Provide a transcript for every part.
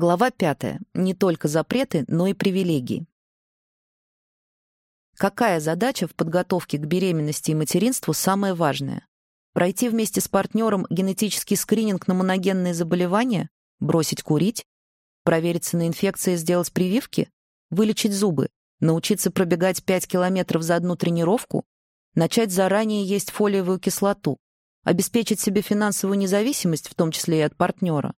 Глава пятая. Не только запреты, но и привилегии. Какая задача в подготовке к беременности и материнству самая важная? Пройти вместе с партнером генетический скрининг на моногенные заболевания? Бросить курить? Провериться на инфекции и сделать прививки? Вылечить зубы? Научиться пробегать 5 километров за одну тренировку? Начать заранее есть фолиевую кислоту? Обеспечить себе финансовую независимость, в том числе и от партнера?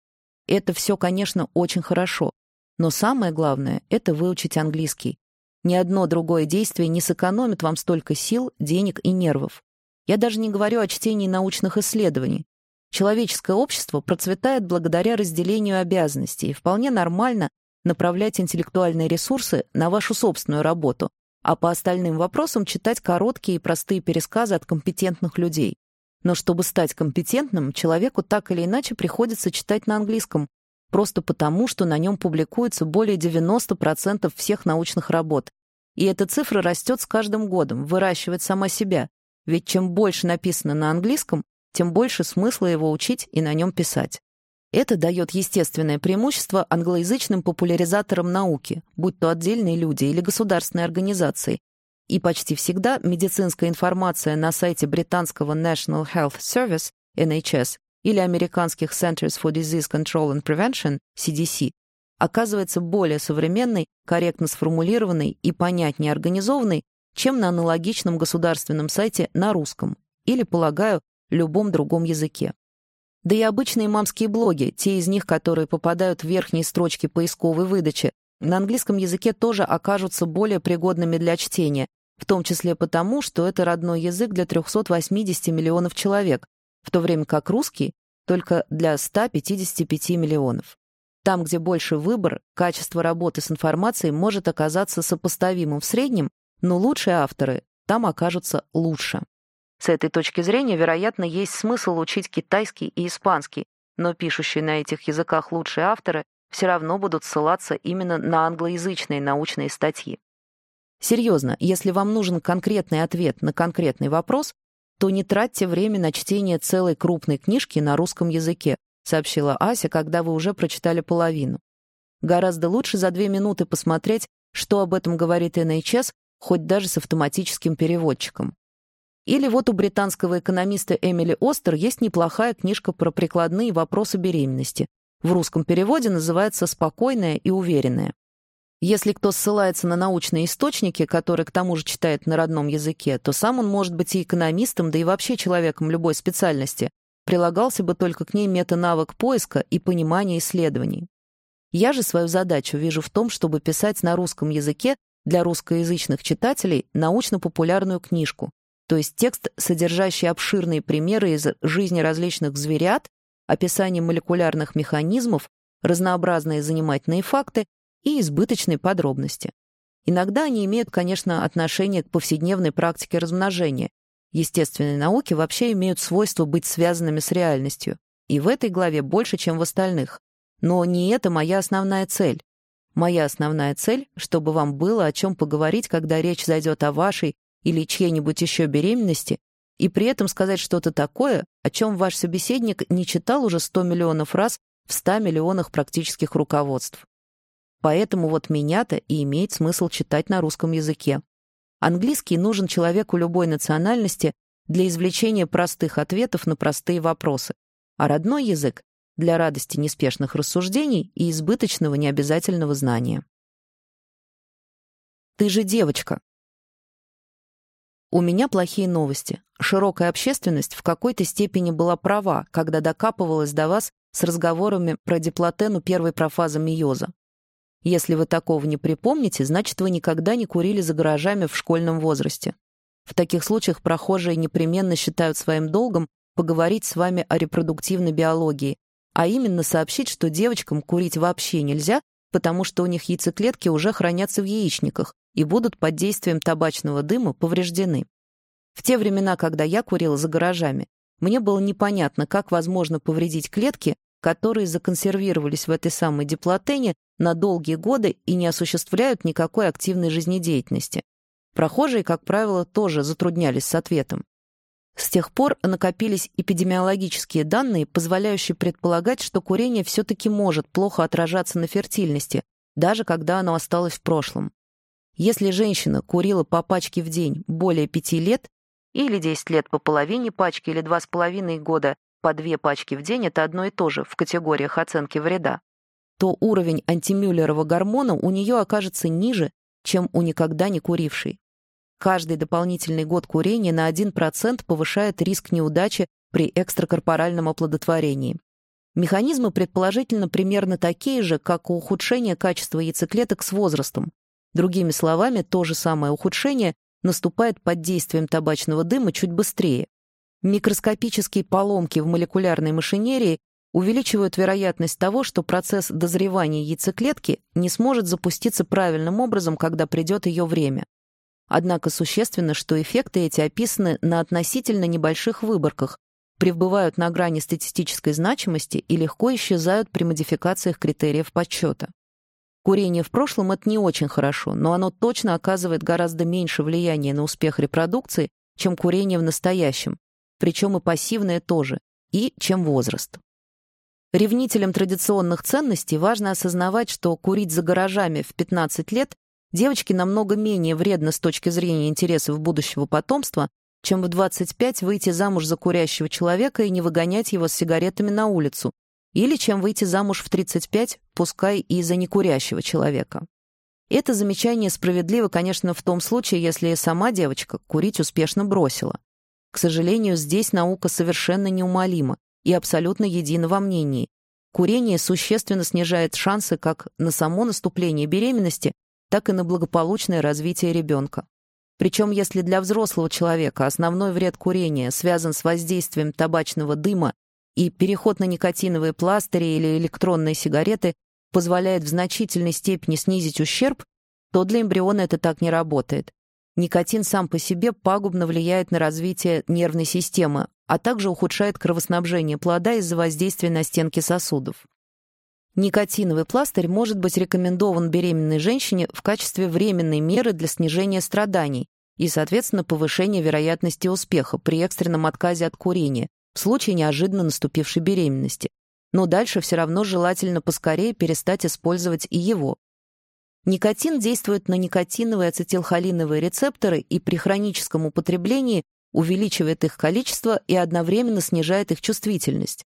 Это все, конечно, очень хорошо. Но самое главное — это выучить английский. Ни одно другое действие не сэкономит вам столько сил, денег и нервов. Я даже не говорю о чтении научных исследований. Человеческое общество процветает благодаря разделению обязанностей, и вполне нормально направлять интеллектуальные ресурсы на вашу собственную работу, а по остальным вопросам читать короткие и простые пересказы от компетентных людей. Но чтобы стать компетентным, человеку так или иначе приходится читать на английском, просто потому, что на нем публикуется более 90% всех научных работ. И эта цифра растет с каждым годом, выращивает сама себя. Ведь чем больше написано на английском, тем больше смысла его учить и на нем писать. Это дает естественное преимущество англоязычным популяризаторам науки, будь то отдельные люди или государственные организации, и почти всегда медицинская информация на сайте британского National Health Service, NHS, или американских Centers for Disease Control and Prevention, CDC, оказывается более современной, корректно сформулированной и понятнее организованной, чем на аналогичном государственном сайте на русском или, полагаю, любом другом языке. Да и обычные мамские блоги, те из них, которые попадают в верхние строчки поисковой выдачи, на английском языке тоже окажутся более пригодными для чтения, в том числе потому, что это родной язык для 380 миллионов человек, в то время как русский только для 155 миллионов. Там, где больше выбор, качество работы с информацией может оказаться сопоставимым в среднем, но лучшие авторы там окажутся лучше. С этой точки зрения, вероятно, есть смысл учить китайский и испанский, но пишущие на этих языках лучшие авторы все равно будут ссылаться именно на англоязычные научные статьи. Серьезно, если вам нужен конкретный ответ на конкретный вопрос, то не тратьте время на чтение целой крупной книжки на русском языке, сообщила Ася, когда вы уже прочитали половину. Гораздо лучше за две минуты посмотреть, что об этом говорит NHS, хоть даже с автоматическим переводчиком. Или вот у британского экономиста Эмили Остер есть неплохая книжка про прикладные вопросы беременности. В русском переводе называется «Спокойная и уверенная». Если кто ссылается на научные источники, которые к тому же читает на родном языке, то сам он может быть и экономистом, да и вообще человеком любой специальности. Прилагался бы только к ней метанавык поиска и понимания исследований. Я же свою задачу вижу в том, чтобы писать на русском языке для русскоязычных читателей научно-популярную книжку, то есть текст, содержащий обширные примеры из жизни различных зверят, описание молекулярных механизмов, разнообразные занимательные факты и избыточной подробности. Иногда они имеют, конечно, отношение к повседневной практике размножения. Естественные науки вообще имеют свойство быть связанными с реальностью, и в этой главе больше, чем в остальных. Но не это моя основная цель. Моя основная цель, чтобы вам было о чем поговорить, когда речь зайдет о вашей или чьей-нибудь еще беременности, и при этом сказать что-то такое, о чем ваш собеседник не читал уже 100 миллионов раз в 100 миллионах практических руководств. Поэтому вот меня-то и имеет смысл читать на русском языке. Английский нужен человеку любой национальности для извлечения простых ответов на простые вопросы, а родной язык — для радости неспешных рассуждений и избыточного необязательного знания. «Ты же девочка!» У меня плохие новости. Широкая общественность в какой-то степени была права, когда докапывалась до вас с разговорами про диплотену первой профазы миоза. Если вы такого не припомните, значит, вы никогда не курили за гаражами в школьном возрасте. В таких случаях прохожие непременно считают своим долгом поговорить с вами о репродуктивной биологии, а именно сообщить, что девочкам курить вообще нельзя, потому что у них яйцеклетки уже хранятся в яичниках и будут под действием табачного дыма повреждены. В те времена, когда я курила за гаражами, мне было непонятно, как возможно повредить клетки, которые законсервировались в этой самой диплотене на долгие годы и не осуществляют никакой активной жизнедеятельности. Прохожие, как правило, тоже затруднялись с ответом. С тех пор накопились эпидемиологические данные, позволяющие предполагать, что курение все-таки может плохо отражаться на фертильности, даже когда оно осталось в прошлом. Если женщина курила по пачке в день более пяти лет, или 10 лет по половине пачки, или два с половиной года по две пачки в день, это одно и то же в категориях оценки вреда, то уровень антимюллерова гормона у нее окажется ниже, чем у никогда не курившей. Каждый дополнительный год курения на 1% повышает риск неудачи при экстракорпоральном оплодотворении. Механизмы предположительно примерно такие же, как у ухудшения качества яйцеклеток с возрастом. Другими словами, то же самое ухудшение наступает под действием табачного дыма чуть быстрее. Микроскопические поломки в молекулярной машинерии увеличивают вероятность того, что процесс дозревания яйцеклетки не сможет запуститься правильным образом, когда придет ее время. Однако существенно, что эффекты эти описаны на относительно небольших выборках, пребывают на грани статистической значимости и легко исчезают при модификациях критериев подсчета. Курение в прошлом — это не очень хорошо, но оно точно оказывает гораздо меньше влияния на успех репродукции, чем курение в настоящем, причем и пассивное тоже, и чем возраст. Ревнителям традиционных ценностей важно осознавать, что курить за гаражами в 15 лет девочке намного менее вредно с точки зрения интересов будущего потомства, чем в 25 выйти замуж за курящего человека и не выгонять его с сигаретами на улицу, или чем выйти замуж в 35, пускай и за некурящего человека. Это замечание справедливо, конечно, в том случае, если сама девочка курить успешно бросила. К сожалению, здесь наука совершенно неумолима и абсолютно едина во мнении. Курение существенно снижает шансы как на само наступление беременности, так и на благополучное развитие ребенка. Причем если для взрослого человека основной вред курения связан с воздействием табачного дыма и переход на никотиновые пластыри или электронные сигареты позволяет в значительной степени снизить ущерб, то для эмбриона это так не работает. Никотин сам по себе пагубно влияет на развитие нервной системы, а также ухудшает кровоснабжение плода из-за воздействия на стенки сосудов. Никотиновый пластырь может быть рекомендован беременной женщине в качестве временной меры для снижения страданий и, соответственно, повышения вероятности успеха при экстренном отказе от курения, в случае неожиданно наступившей беременности. Но дальше все равно желательно поскорее перестать использовать и его. Никотин действует на никотиновые ацетилхолиновые рецепторы и при хроническом употреблении увеличивает их количество и одновременно снижает их чувствительность.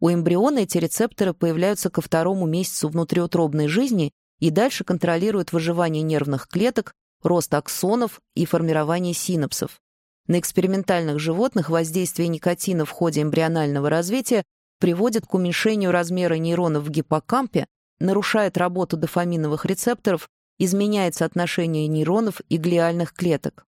У эмбриона эти рецепторы появляются ко второму месяцу внутриутробной жизни и дальше контролируют выживание нервных клеток, рост аксонов и формирование синапсов. На экспериментальных животных воздействие никотина в ходе эмбрионального развития приводит к уменьшению размера нейронов в гиппокампе, нарушает работу дофаминовых рецепторов, изменяется отношение нейронов и глиальных клеток.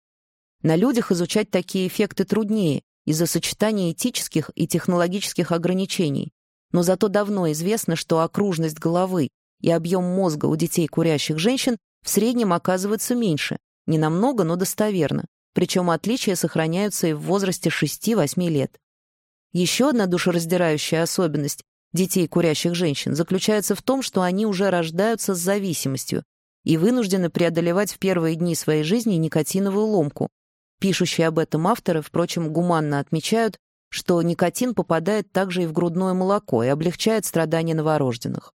На людях изучать такие эффекты труднее из-за сочетания этических и технологических ограничений, но зато давно известно, что окружность головы и объем мозга у детей курящих женщин в среднем оказывается меньше, не намного, но достоверно, причем отличия сохраняются и в возрасте 6-8 лет. Еще одна душераздирающая особенность детей курящих женщин заключается в том, что они уже рождаются с зависимостью и вынуждены преодолевать в первые дни своей жизни никотиновую ломку. Пишущие об этом авторы, впрочем, гуманно отмечают, что никотин попадает также и в грудное молоко и облегчает страдания новорожденных.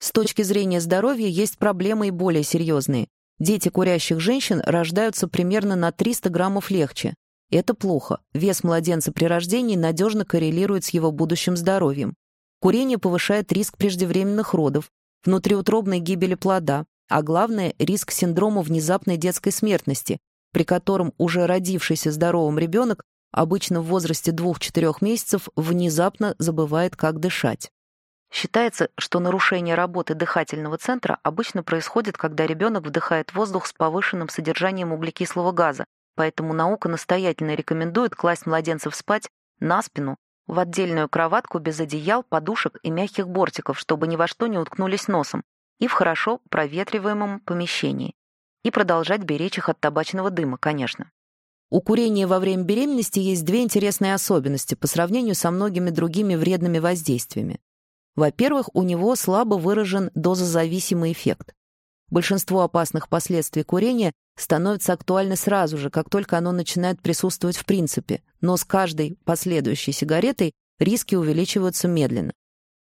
С точки зрения здоровья есть проблемы и более серьезные. Дети курящих женщин рождаются примерно на 300 граммов легче. Это плохо. Вес младенца при рождении надежно коррелирует с его будущим здоровьем. Курение повышает риск преждевременных родов, внутриутробной гибели плода, а главное – риск синдрома внезапной детской смертности, при котором уже родившийся здоровым ребенок обычно в возрасте 2-4 месяцев внезапно забывает, как дышать. Считается, что нарушение работы дыхательного центра обычно происходит, когда ребенок вдыхает воздух с повышенным содержанием углекислого газа, поэтому наука настоятельно рекомендует класть младенцев спать на спину, в отдельную кроватку без одеял, подушек и мягких бортиков, чтобы ни во что не уткнулись носом, и в хорошо проветриваемом помещении. И продолжать беречь их от табачного дыма, конечно. У курения во время беременности есть две интересные особенности по сравнению со многими другими вредными воздействиями. Во-первых, у него слабо выражен дозозависимый эффект. Большинство опасных последствий курения становится актуально сразу же, как только оно начинает присутствовать в принципе, но с каждой последующей сигаретой риски увеличиваются медленно.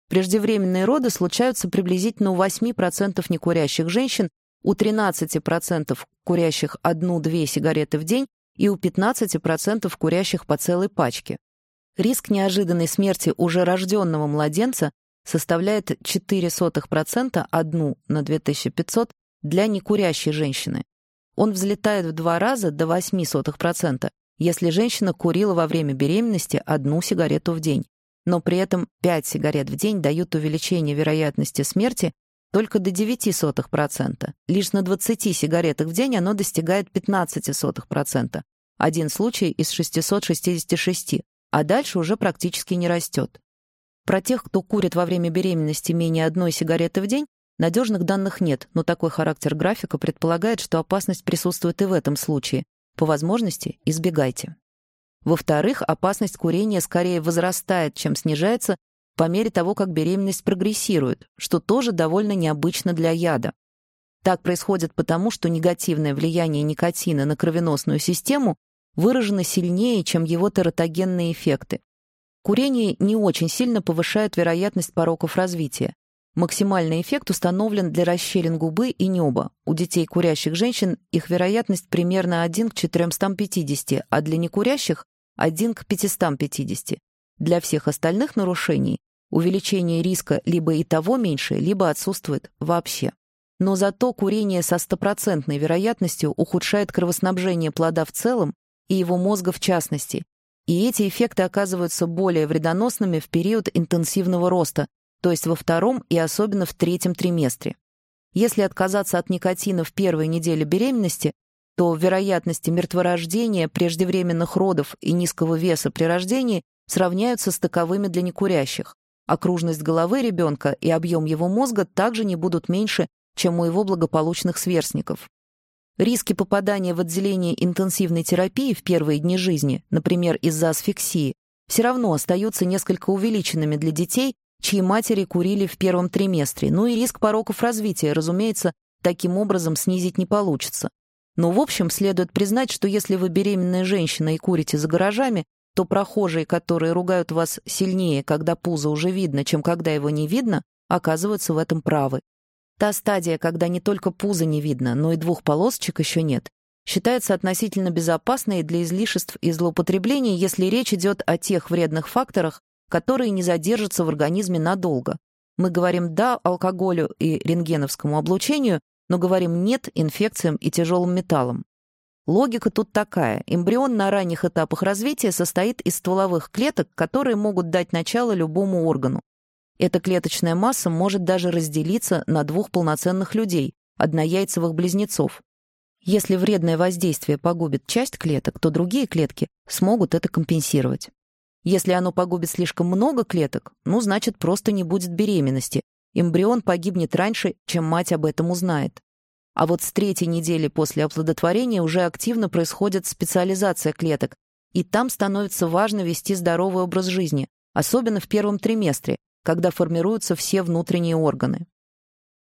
Преждевременные роды случаются приблизительно у 8% некурящих женщин, у 13% курящих одну-две сигареты в день и у 15% курящих по целой пачке. Риск неожиданной смерти уже рожденного младенца составляет 0,04% одну на 2500 для некурящей женщины. Он взлетает в два раза до 0,08%, если женщина курила во время беременности одну сигарету в день. Но при этом 5 сигарет в день дают увеличение вероятности смерти только до 0,09%. Лишь на 20 сигаретах в день оно достигает 0,15%. Один случай из 666, а дальше уже практически не растет. Про тех, кто курит во время беременности менее одной сигареты в день, надежных данных нет, но такой характер графика предполагает, что опасность присутствует и в этом случае. По возможности избегайте. Во-вторых, опасность курения скорее возрастает, чем снижается по мере того, как беременность прогрессирует, что тоже довольно необычно для яда. Так происходит потому, что негативное влияние никотина на кровеносную систему выражено сильнее, чем его тератогенные эффекты. Курение не очень сильно повышает вероятность пороков развития. Максимальный эффект установлен для расщелин губы и неба. У детей курящих женщин их вероятность примерно 1 к 450, а для некурящих — 1 к 550. Для всех остальных нарушений увеличение риска либо и того меньше, либо отсутствует вообще. Но зато курение со стопроцентной вероятностью ухудшает кровоснабжение плода в целом и его мозга в частности. И эти эффекты оказываются более вредоносными в период интенсивного роста, то есть во втором и особенно в третьем триместре. Если отказаться от никотина в первой неделе беременности, то вероятности мертворождения, преждевременных родов и низкого веса при рождении сравняются с таковыми для некурящих. Окружность головы ребенка и объем его мозга также не будут меньше, чем у его благополучных сверстников. Риски попадания в отделение интенсивной терапии в первые дни жизни, например, из-за асфиксии, все равно остаются несколько увеличенными для детей, чьи матери курили в первом триместре, ну и риск пороков развития, разумеется, таким образом снизить не получится. Но в общем следует признать, что если вы беременная женщина и курите за гаражами, то прохожие, которые ругают вас сильнее, когда пузо уже видно, чем когда его не видно, оказываются в этом правы. Та стадия, когда не только пузо не видно, но и двух полосочек еще нет, считается относительно безопасной для излишеств и злоупотреблений, если речь идет о тех вредных факторах, которые не задержатся в организме надолго. Мы говорим «да» алкоголю и рентгеновскому облучению, но говорим «нет» инфекциям и тяжелым металлам. Логика тут такая. Эмбрион на ранних этапах развития состоит из стволовых клеток, которые могут дать начало любому органу. Эта клеточная масса может даже разделиться на двух полноценных людей, однояйцевых близнецов. Если вредное воздействие погубит часть клеток, то другие клетки смогут это компенсировать. Если оно погубит слишком много клеток, ну, значит, просто не будет беременности. Эмбрион погибнет раньше, чем мать об этом узнает. А вот с третьей недели после оплодотворения уже активно происходит специализация клеток, и там становится важно вести здоровый образ жизни, особенно в первом триместре, когда формируются все внутренние органы.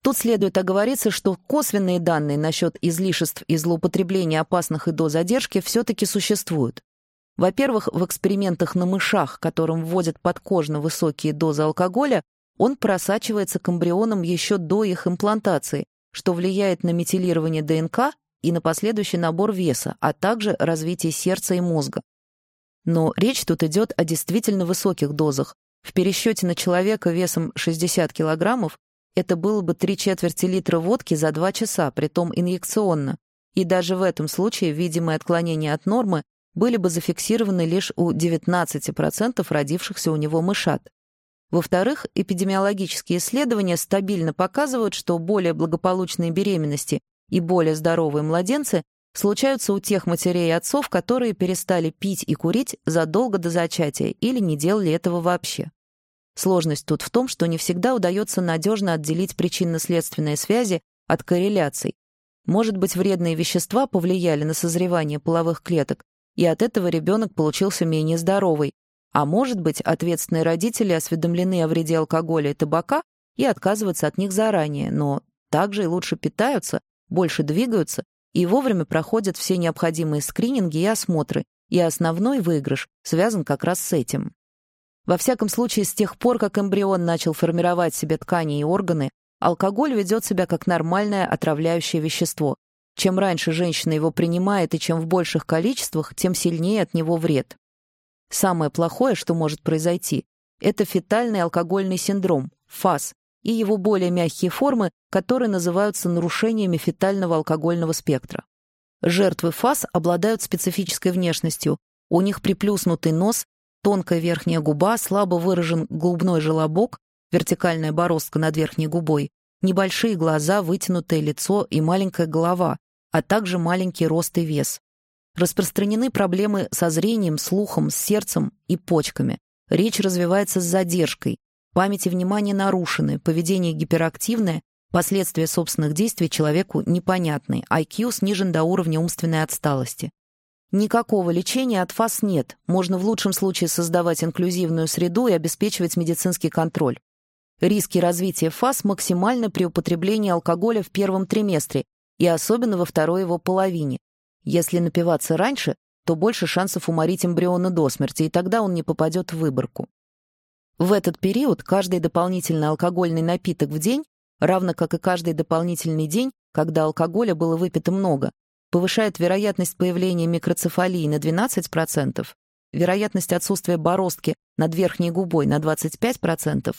Тут следует оговориться, что косвенные данные насчет излишеств и злоупотребления опасных и до задержки все-таки существуют. Во-первых, в экспериментах на мышах, которым вводят подкожно высокие дозы алкоголя, он просачивается к эмбрионам еще до их имплантации, что влияет на метилирование ДНК и на последующий набор веса, а также развитие сердца и мозга. Но речь тут идет о действительно высоких дозах. В пересчете на человека весом 60 килограммов это было бы три четверти литра водки за два часа, притом инъекционно. И даже в этом случае видимые отклонения от нормы были бы зафиксированы лишь у 19% родившихся у него мышат. Во-вторых, эпидемиологические исследования стабильно показывают, что более благополучные беременности и более здоровые младенцы случаются у тех матерей и отцов, которые перестали пить и курить задолго до зачатия или не делали этого вообще. Сложность тут в том, что не всегда удается надежно отделить причинно-следственные связи от корреляций. Может быть, вредные вещества повлияли на созревание половых клеток, и от этого ребенок получился менее здоровый. А может быть, ответственные родители осведомлены о вреде алкоголя и табака и отказываются от них заранее, но также и лучше питаются, больше двигаются и вовремя проходят все необходимые скрининги и осмотры, и основной выигрыш связан как раз с этим. Во всяком случае, с тех пор, как эмбрион начал формировать себе ткани и органы, алкоголь ведет себя как нормальное отравляющее вещество. Чем раньше женщина его принимает и чем в больших количествах, тем сильнее от него вред. Самое плохое, что может произойти, это фетальный алкогольный синдром, ФАС, и его более мягкие формы, которые называются нарушениями фетального алкогольного спектра. Жертвы ФАС обладают специфической внешностью. У них приплюснутый нос, тонкая верхняя губа, слабо выражен губной желобок, вертикальная бороздка над верхней губой, небольшие глаза, вытянутое лицо и маленькая голова, а также маленький рост и вес. Распространены проблемы со зрением, слухом, с сердцем и почками. Речь развивается с задержкой. Память и внимание нарушены, поведение гиперактивное, последствия собственных действий человеку непонятны, IQ снижен до уровня умственной отсталости. Никакого лечения от ФАС нет. Можно в лучшем случае создавать инклюзивную среду и обеспечивать медицинский контроль. Риски развития ФАС максимальны при употреблении алкоголя в первом триместре и особенно во второй его половине. Если напиваться раньше, то больше шансов уморить эмбриона до смерти, и тогда он не попадет в выборку. В этот период каждый дополнительный алкогольный напиток в день, равно как и каждый дополнительный день, когда алкоголя было выпито много, повышает вероятность появления микроцефалии на 12%, вероятность отсутствия бороздки над верхней губой на 25%,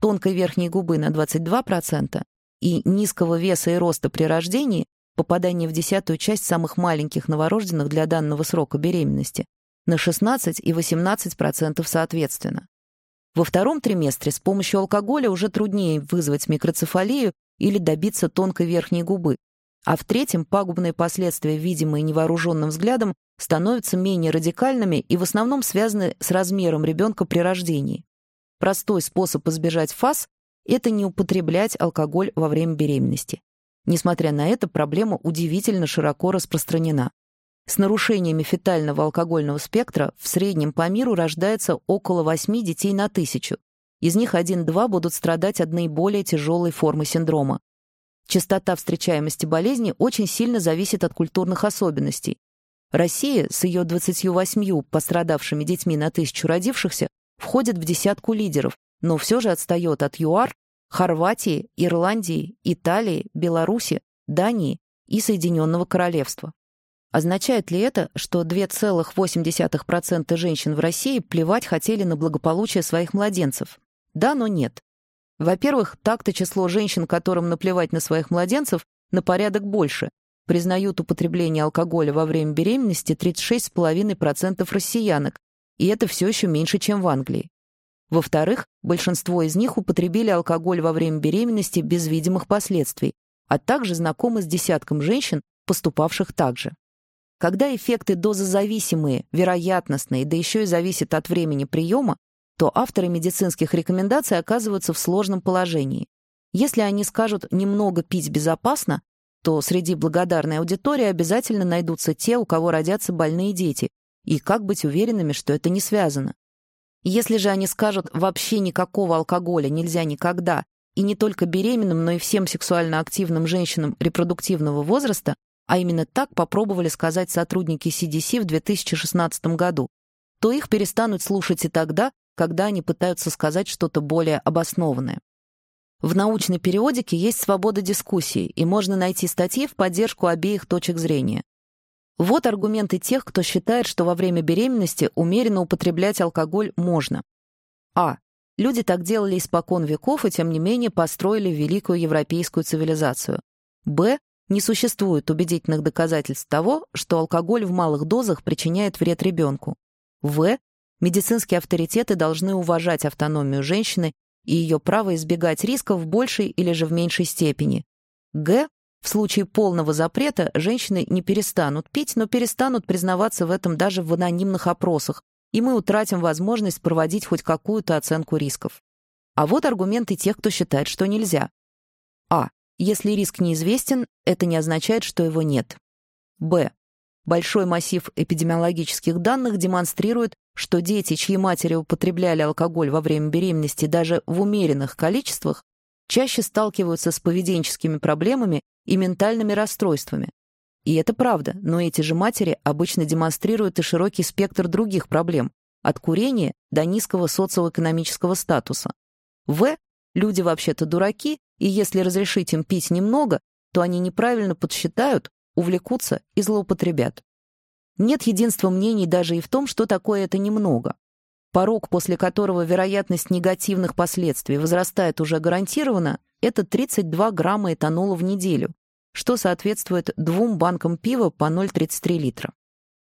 тонкой верхней губы на 22% и низкого веса и роста при рождении попадание в десятую часть самых маленьких новорожденных для данного срока беременности на 16 и 18% соответственно. Во втором триместре с помощью алкоголя уже труднее вызвать микроцефалию или добиться тонкой верхней губы, а в третьем пагубные последствия, видимые невооруженным взглядом, становятся менее радикальными и в основном связаны с размером ребенка при рождении. Простой способ избежать фаз – это не употреблять алкоголь во время беременности. Несмотря на это, проблема удивительно широко распространена. С нарушениями фетального алкогольного спектра в среднем по миру рождается около 8 детей на тысячу. Из них 1-2 будут страдать от наиболее тяжелой формы синдрома. Частота встречаемости болезни очень сильно зависит от культурных особенностей. Россия с ее 28 пострадавшими детьми на тысячу родившихся входит в десятку лидеров, но все же отстает от ЮАР, Хорватии, Ирландии, Италии, Беларуси, Дании и Соединенного Королевства. Означает ли это, что 2,8% женщин в России плевать хотели на благополучие своих младенцев? Да, но нет. Во-первых, так-то число женщин, которым наплевать на своих младенцев, на порядок больше. Признают употребление алкоголя во время беременности 36,5% россиянок, и это все еще меньше, чем в Англии. Во-вторых, большинство из них употребили алкоголь во время беременности без видимых последствий, а также знакомы с десятком женщин, поступавших так же. Когда эффекты дозозависимые, вероятностные, да еще и зависят от времени приема, то авторы медицинских рекомендаций оказываются в сложном положении. Если они скажут «немного пить безопасно», то среди благодарной аудитории обязательно найдутся те, у кого родятся больные дети, и как быть уверенными, что это не связано. Если же они скажут «вообще никакого алкоголя нельзя никогда», и не только беременным, но и всем сексуально активным женщинам репродуктивного возраста, а именно так попробовали сказать сотрудники CDC в 2016 году, то их перестанут слушать и тогда, когда они пытаются сказать что-то более обоснованное. В научной периодике есть свобода дискуссии, и можно найти статьи в поддержку обеих точек зрения. Вот аргументы тех, кто считает, что во время беременности умеренно употреблять алкоголь можно. А. Люди так делали испокон веков и, тем не менее, построили великую европейскую цивилизацию. Б. Не существует убедительных доказательств того, что алкоголь в малых дозах причиняет вред ребенку. В. Медицинские авторитеты должны уважать автономию женщины и ее право избегать рисков в большей или же в меньшей степени. Г. В случае полного запрета женщины не перестанут пить, но перестанут признаваться в этом даже в анонимных опросах, и мы утратим возможность проводить хоть какую-то оценку рисков. А вот аргументы тех, кто считает, что нельзя. А. Если риск неизвестен, это не означает, что его нет. Б. Большой массив эпидемиологических данных демонстрирует, что дети, чьи матери употребляли алкоголь во время беременности даже в умеренных количествах, чаще сталкиваются с поведенческими проблемами и ментальными расстройствами. И это правда, но эти же матери обычно демонстрируют и широкий спектр других проблем, от курения до низкого социоэкономического статуса. В. Люди вообще-то дураки, и если разрешить им пить немного, то они неправильно подсчитают, увлекутся и злоупотребят. Нет единства мнений даже и в том, что такое это немного. Порог, после которого вероятность негативных последствий возрастает уже гарантированно, это 32 грамма этанола в неделю, что соответствует двум банкам пива по 0,33 литра.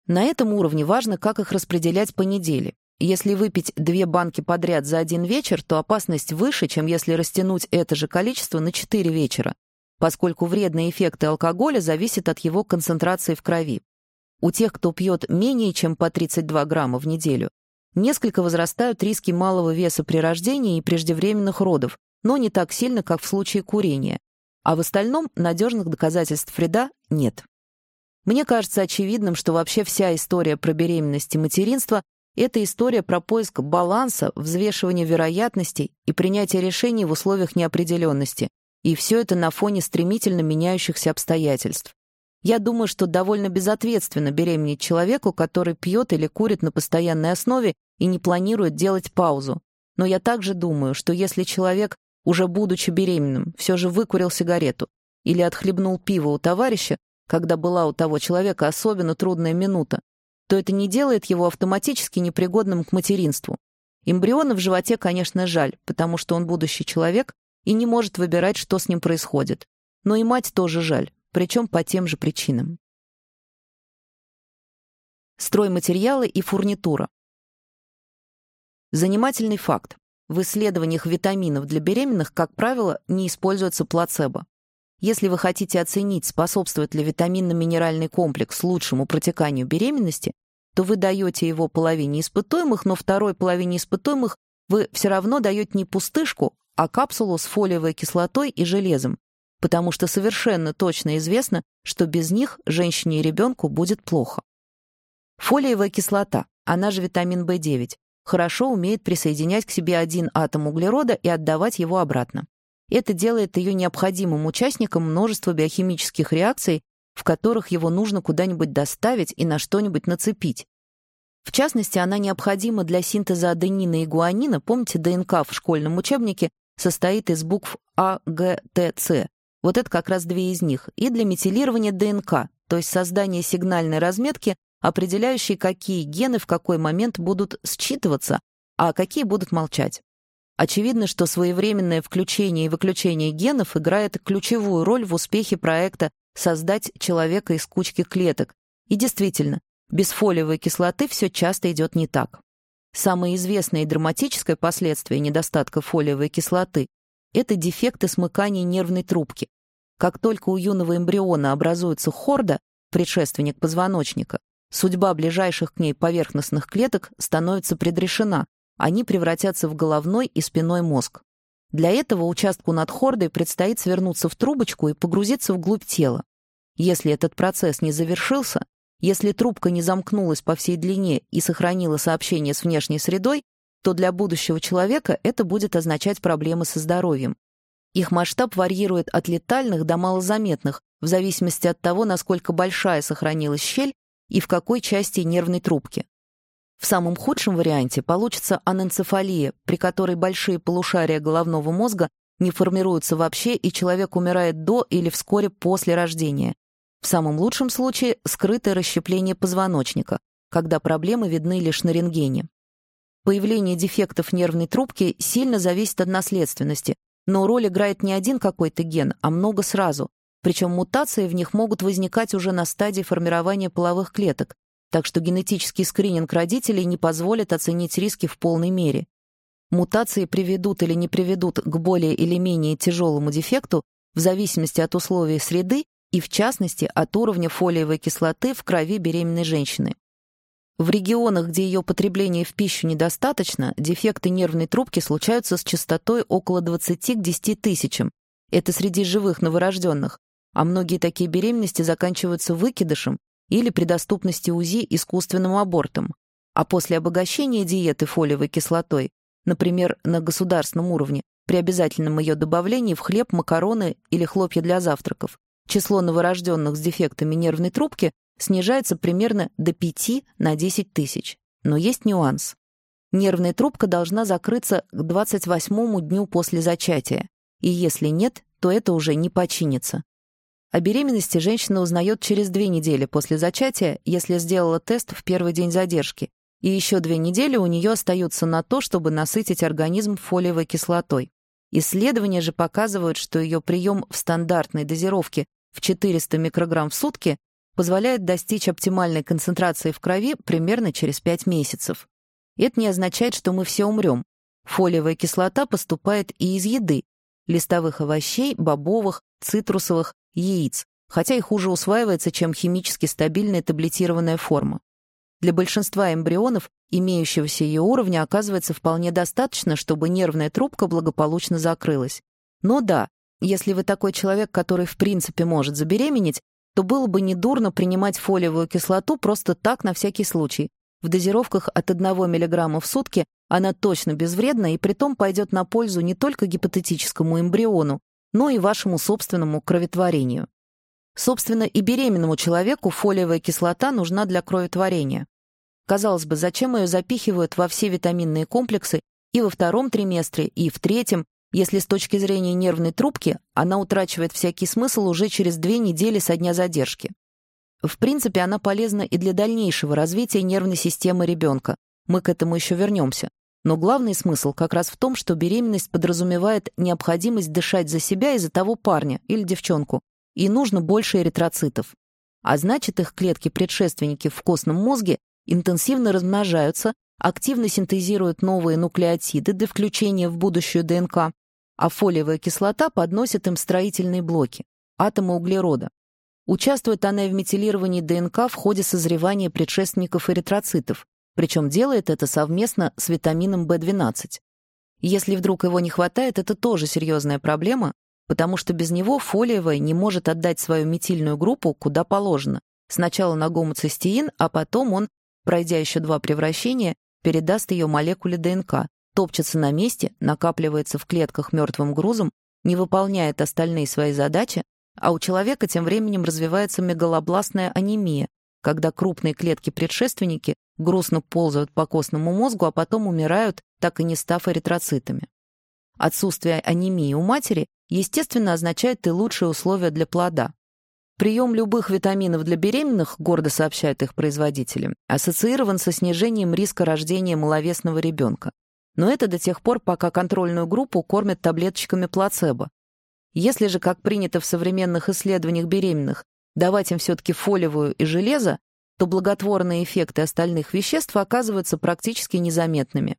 На этом уровне важно, как их распределять по неделе. Если выпить две банки подряд за один вечер, то опасность выше, чем если растянуть это же количество на 4 вечера, поскольку вредные эффекты алкоголя зависят от его концентрации в крови. У тех, кто пьет менее чем по 32 грамма в неделю, несколько возрастают риски малого веса при рождении и преждевременных родов, но не так сильно, как в случае курения. А в остальном надежных доказательств вреда нет. Мне кажется очевидным, что вообще вся история про беременность и материнство — это история про поиск баланса, взвешивание вероятностей и принятие решений в условиях неопределенности. И все это на фоне стремительно меняющихся обстоятельств. Я думаю, что довольно безответственно беременеть человеку, который пьет или курит на постоянной основе и не планирует делать паузу. Но я также думаю, что если человек, уже будучи беременным, все же выкурил сигарету или отхлебнул пиво у товарища, когда была у того человека особенно трудная минута, то это не делает его автоматически непригодным к материнству. Эмбриона в животе, конечно, жаль, потому что он будущий человек и не может выбирать, что с ним происходит. Но и мать тоже жаль, причем по тем же причинам. Стройматериалы и фурнитура. Занимательный факт. В исследованиях витаминов для беременных, как правило, не используется плацебо. Если вы хотите оценить, способствует ли витаминно-минеральный комплекс лучшему протеканию беременности, то вы даете его половине испытуемых, но второй половине испытуемых вы все равно даете не пустышку, а капсулу с фолиевой кислотой и железом, потому что совершенно точно известно, что без них женщине и ребенку будет плохо. Фолиевая кислота, она же витамин В9, хорошо умеет присоединять к себе один атом углерода и отдавать его обратно. Это делает ее необходимым участником множества биохимических реакций, в которых его нужно куда-нибудь доставить и на что-нибудь нацепить. В частности, она необходима для синтеза аденина и гуанина, помните, ДНК в школьном учебнике состоит из букв А, Г, Т, С. Вот это как раз две из них. И для метилирования ДНК, то есть создания сигнальной разметки, определяющей, какие гены в какой момент будут считываться, а какие будут молчать. Очевидно, что своевременное включение и выключение генов играет ключевую роль в успехе проекта создать человека из кучки клеток. И действительно, без фолиевой кислоты все часто идет не так. Самое известное и драматическое последствие недостатка фолиевой кислоты – это дефекты смыкания нервной трубки. Как только у юного эмбриона образуется хорда, предшественник позвоночника, судьба ближайших к ней поверхностных клеток становится предрешена, они превратятся в головной и спиной мозг. Для этого участку над хордой предстоит свернуться в трубочку и погрузиться вглубь тела. Если этот процесс не завершился, если трубка не замкнулась по всей длине и сохранила сообщение с внешней средой, то для будущего человека это будет означать проблемы со здоровьем. Их масштаб варьирует от летальных до малозаметных, в зависимости от того, насколько большая сохранилась щель и в какой части нервной трубки. В самом худшем варианте получится аненцефалия, при которой большие полушария головного мозга не формируются вообще, и человек умирает до или вскоре после рождения. В самом лучшем случае – скрытое расщепление позвоночника, когда проблемы видны лишь на рентгене. Появление дефектов нервной трубки сильно зависит от наследственности, но роль играет не один какой-то ген, а много сразу, причем мутации в них могут возникать уже на стадии формирования половых клеток, так что генетический скрининг родителей не позволит оценить риски в полной мере. Мутации приведут или не приведут к более или менее тяжелому дефекту в зависимости от условий среды и, в частности, от уровня фолиевой кислоты в крови беременной женщины. В регионах, где ее потребление в пищу недостаточно, дефекты нервной трубки случаются с частотой около 20 к 10 тысячам. Это среди живых новорожденных. А многие такие беременности заканчиваются выкидышем или при доступности УЗИ искусственным абортом, а после обогащения диеты фолиевой кислотой, например, на государственном уровне, при обязательном ее добавлении в хлеб, макароны или хлопья для завтраков, число новорожденных с дефектами нервной трубки снижается примерно до 5 на 10 тысяч. Но есть нюанс. Нервная трубка должна закрыться к 28-му дню после зачатия, и если нет, то это уже не починится. О беременности женщина узнает через две недели после зачатия, если сделала тест в первый день задержки, и еще две недели у нее остаются на то, чтобы насытить организм фолиевой кислотой. Исследования же показывают, что ее прием в стандартной дозировке в 400 микрограмм в сутки позволяет достичь оптимальной концентрации в крови примерно через 5 месяцев. Это не означает, что мы все умрем. Фолиевая кислота поступает и из еды, листовых овощей, бобовых, цитрусовых, яиц, хотя и хуже усваивается, чем химически стабильная таблетированная форма. Для большинства эмбрионов имеющегося ее уровня оказывается вполне достаточно, чтобы нервная трубка благополучно закрылась. Но да, если вы такой человек, который в принципе может забеременеть, то было бы недурно принимать фолиевую кислоту просто так на всякий случай. В дозировках от 1 мг в сутки она точно безвредна и притом пойдет на пользу не только гипотетическому эмбриону, но и вашему собственному кроветворению. Собственно, и беременному человеку фолиевая кислота нужна для кроветворения. Казалось бы, зачем ее запихивают во все витаминные комплексы и во втором триместре, и в третьем, если с точки зрения нервной трубки она утрачивает всякий смысл уже через две недели со дня задержки. В принципе, она полезна и для дальнейшего развития нервной системы ребенка. Мы к этому еще вернемся. Но главный смысл как раз в том, что беременность подразумевает необходимость дышать за себя и за того парня или девчонку, и нужно больше эритроцитов. А значит, их клетки-предшественники в костном мозге интенсивно размножаются, активно синтезируют новые нуклеотиды для включения в будущую ДНК, а фолиевая кислота подносит им строительные блоки, атомы углерода. Участвует она и в метилировании ДНК в ходе созревания предшественников эритроцитов, причем делает это совместно с витамином В12. Если вдруг его не хватает, это тоже серьезная проблема, потому что без него фолиевая не может отдать свою метильную группу куда положено. Сначала на гомоцистеин, а потом он, пройдя еще два превращения, передаст ее молекуле ДНК, топчется на месте, накапливается в клетках мертвым грузом, не выполняет остальные свои задачи, а у человека тем временем развивается мегалобластная анемия, когда крупные клетки-предшественники грустно ползают по костному мозгу, а потом умирают, так и не став эритроцитами. Отсутствие анемии у матери, естественно, означает и лучшие условия для плода. Прием любых витаминов для беременных, гордо сообщают их производители, ассоциирован со снижением риска рождения маловесного ребенка. Но это до тех пор, пока контрольную группу кормят таблеточками плацебо. Если же, как принято в современных исследованиях беременных, давать им все-таки фолиевую и железо, то благотворные эффекты остальных веществ оказываются практически незаметными.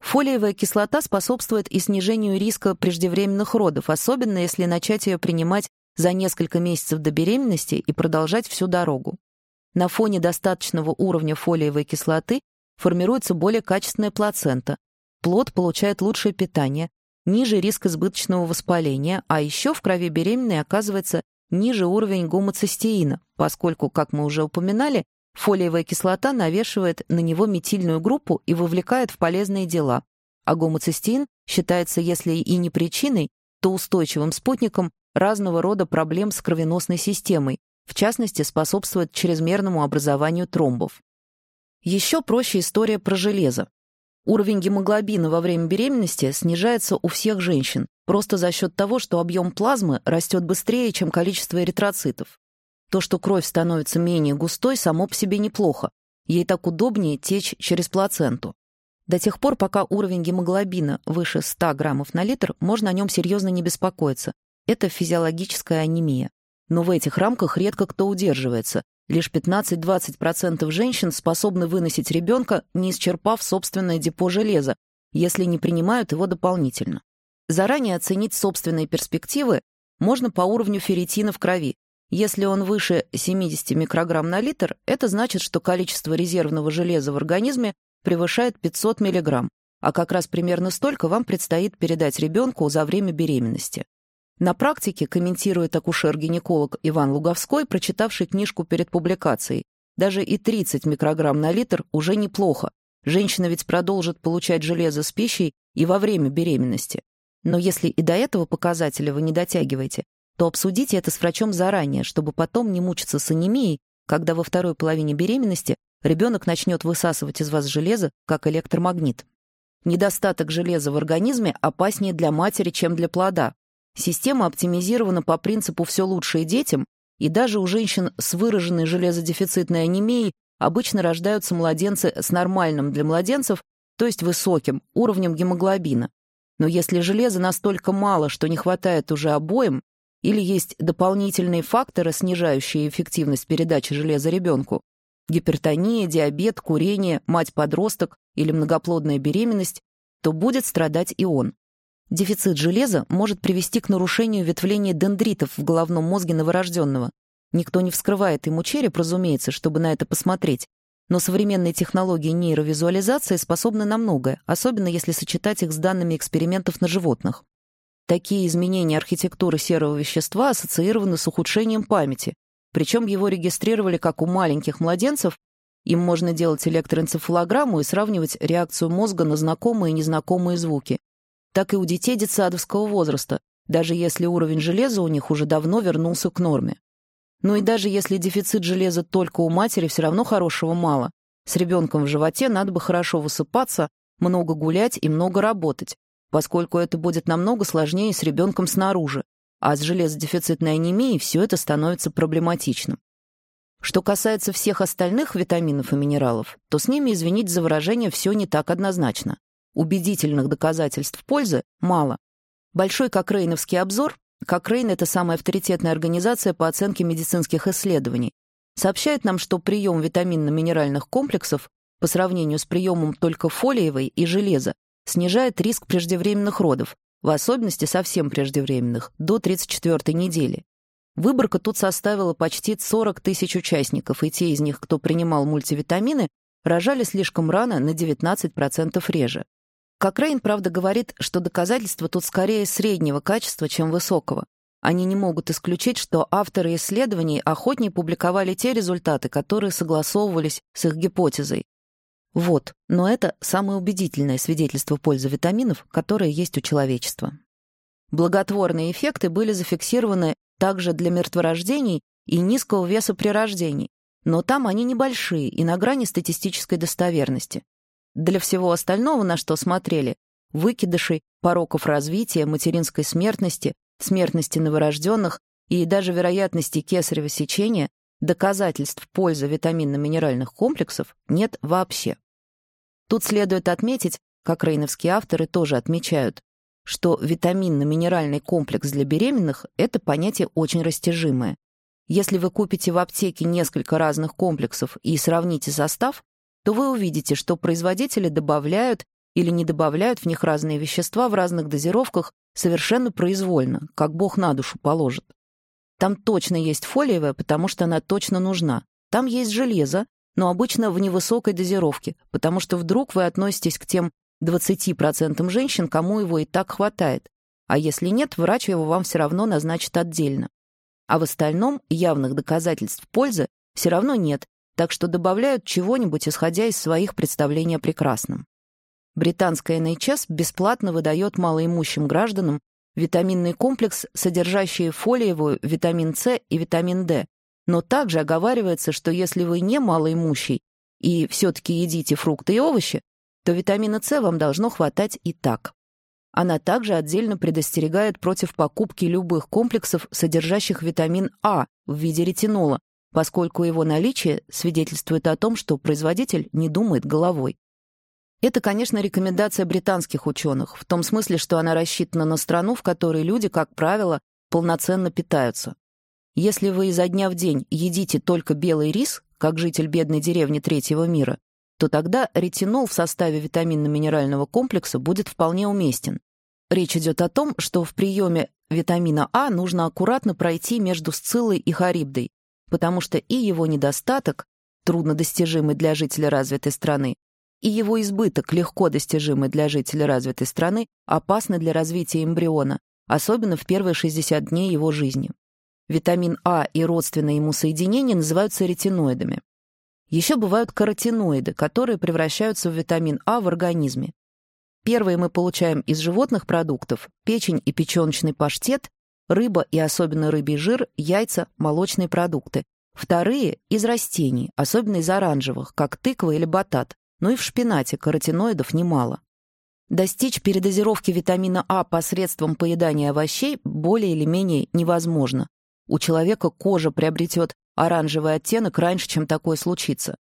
Фолиевая кислота способствует и снижению риска преждевременных родов, особенно если начать ее принимать за несколько месяцев до беременности и продолжать всю дорогу. На фоне достаточного уровня фолиевой кислоты формируется более качественная плацента, плод получает лучшее питание, ниже риск избыточного воспаления, а еще в крови беременной оказывается ниже уровень гомоцистеина, поскольку, как мы уже упоминали, фолиевая кислота навешивает на него метильную группу и вовлекает в полезные дела, а гомоцистеин считается, если и не причиной, то устойчивым спутником разного рода проблем с кровеносной системой, в частности, способствует чрезмерному образованию тромбов. Еще проще история про железо. Уровень гемоглобина во время беременности снижается у всех женщин, просто за счет того, что объем плазмы растет быстрее, чем количество эритроцитов. То, что кровь становится менее густой, само по себе неплохо. Ей так удобнее течь через плаценту. До тех пор, пока уровень гемоглобина выше 100 граммов на литр, можно о нем серьезно не беспокоиться. Это физиологическая анемия. Но в этих рамках редко кто удерживается, Лишь 15-20% женщин способны выносить ребенка, не исчерпав собственное депо железа, если не принимают его дополнительно. Заранее оценить собственные перспективы можно по уровню ферритина в крови. Если он выше 70 микрограмм на литр, это значит, что количество резервного железа в организме превышает 500 миллиграмм, а как раз примерно столько вам предстоит передать ребенку за время беременности. На практике, комментирует акушер-гинеколог Иван Луговской, прочитавший книжку перед публикацией, даже и 30 микрограмм на литр уже неплохо. Женщина ведь продолжит получать железо с пищей и во время беременности. Но если и до этого показателя вы не дотягиваете, то обсудите это с врачом заранее, чтобы потом не мучиться с анемией, когда во второй половине беременности ребенок начнет высасывать из вас железо, как электромагнит. Недостаток железа в организме опаснее для матери, чем для плода. Система оптимизирована по принципу «все лучшее детям», и даже у женщин с выраженной железодефицитной анемией обычно рождаются младенцы с нормальным для младенцев, то есть высоким, уровнем гемоглобина. Но если железа настолько мало, что не хватает уже обоим, или есть дополнительные факторы, снижающие эффективность передачи железа ребенку, гипертония, диабет, курение, мать-подросток или многоплодная беременность, то будет страдать и он. Дефицит железа может привести к нарушению ветвления дендритов в головном мозге новорожденного. Никто не вскрывает ему череп, разумеется, чтобы на это посмотреть. Но современные технологии нейровизуализации способны на многое, особенно если сочетать их с данными экспериментов на животных. Такие изменения архитектуры серого вещества ассоциированы с ухудшением памяти, причем его регистрировали как у маленьких младенцев, им можно делать электроэнцефалограмму и сравнивать реакцию мозга на знакомые и незнакомые звуки так и у детей детсадовского возраста, даже если уровень железа у них уже давно вернулся к норме. Но и даже если дефицит железа только у матери, все равно хорошего мало. С ребенком в животе надо бы хорошо высыпаться, много гулять и много работать, поскольку это будет намного сложнее с ребенком снаружи, а с железодефицитной анемией все это становится проблематичным. Что касается всех остальных витаминов и минералов, то с ними, извините за выражение, все не так однозначно. Убедительных доказательств пользы мало. Большой Кокрейновский обзор, Кокрейн — это самая авторитетная организация по оценке медицинских исследований, сообщает нам, что прием витаминно-минеральных комплексов по сравнению с приемом только фолиевой и железа снижает риск преждевременных родов, в особенности совсем преждевременных, до 34 недели. Выборка тут составила почти 40 тысяч участников, и те из них, кто принимал мультивитамины, рожали слишком рано на 19% реже. Кокрейн, правда, говорит, что доказательства тут скорее среднего качества, чем высокого. Они не могут исключить, что авторы исследований охотнее публиковали те результаты, которые согласовывались с их гипотезой. Вот, но это самое убедительное свидетельство пользы витаминов, которое есть у человечества. Благотворные эффекты были зафиксированы также для мертворождений и низкого веса при рождении, но там они небольшие и на грани статистической достоверности. Для всего остального, на что смотрели, выкидышей, пороков развития, материнской смертности, смертности новорожденных и даже вероятности кесарево сечения, доказательств пользы витаминно-минеральных комплексов нет вообще. Тут следует отметить, как рейновские авторы тоже отмечают, что витаминно-минеральный комплекс для беременных — это понятие очень растяжимое. Если вы купите в аптеке несколько разных комплексов и сравните состав, то вы увидите, что производители добавляют или не добавляют в них разные вещества в разных дозировках совершенно произвольно, как Бог на душу положит. Там точно есть фолиевая, потому что она точно нужна. Там есть железо, но обычно в невысокой дозировке, потому что вдруг вы относитесь к тем 20% женщин, кому его и так хватает. А если нет, врач его вам все равно назначит отдельно. А в остальном явных доказательств пользы все равно нет, так что добавляют чего-нибудь, исходя из своих представлений о прекрасном. Британская NHS бесплатно выдает малоимущим гражданам витаминный комплекс, содержащий фолиевую, витамин С и витамин D, но также оговаривается, что если вы не малоимущий и все-таки едите фрукты и овощи, то витамина С вам должно хватать и так. Она также отдельно предостерегает против покупки любых комплексов, содержащих витамин А в виде ретинола, поскольку его наличие свидетельствует о том, что производитель не думает головой. Это, конечно, рекомендация британских ученых, в том смысле, что она рассчитана на страну, в которой люди, как правило, полноценно питаются. Если вы изо дня в день едите только белый рис, как житель бедной деревни третьего мира, то тогда ретинол в составе витаминно-минерального комплекса будет вполне уместен. Речь идет о том, что в приеме витамина А нужно аккуратно пройти между сциллой и харибдой, потому что и его недостаток, труднодостижимый для жителя развитой страны, и его избыток, легко достижимый для жителя развитой страны, опасны для развития эмбриона, особенно в первые 60 дней его жизни. Витамин А и родственные ему соединения называются ретиноидами. Еще бывают каротиноиды, которые превращаются в витамин А в организме. Первые мы получаем из животных продуктов – печень и печеночный паштет, рыба и особенно рыбий жир, яйца, молочные продукты. Вторые – из растений, особенно из оранжевых, как тыква или батат, но и в шпинате каротиноидов немало. Достичь передозировки витамина А посредством поедания овощей более или менее невозможно. У человека кожа приобретет оранжевый оттенок раньше, чем такое случится.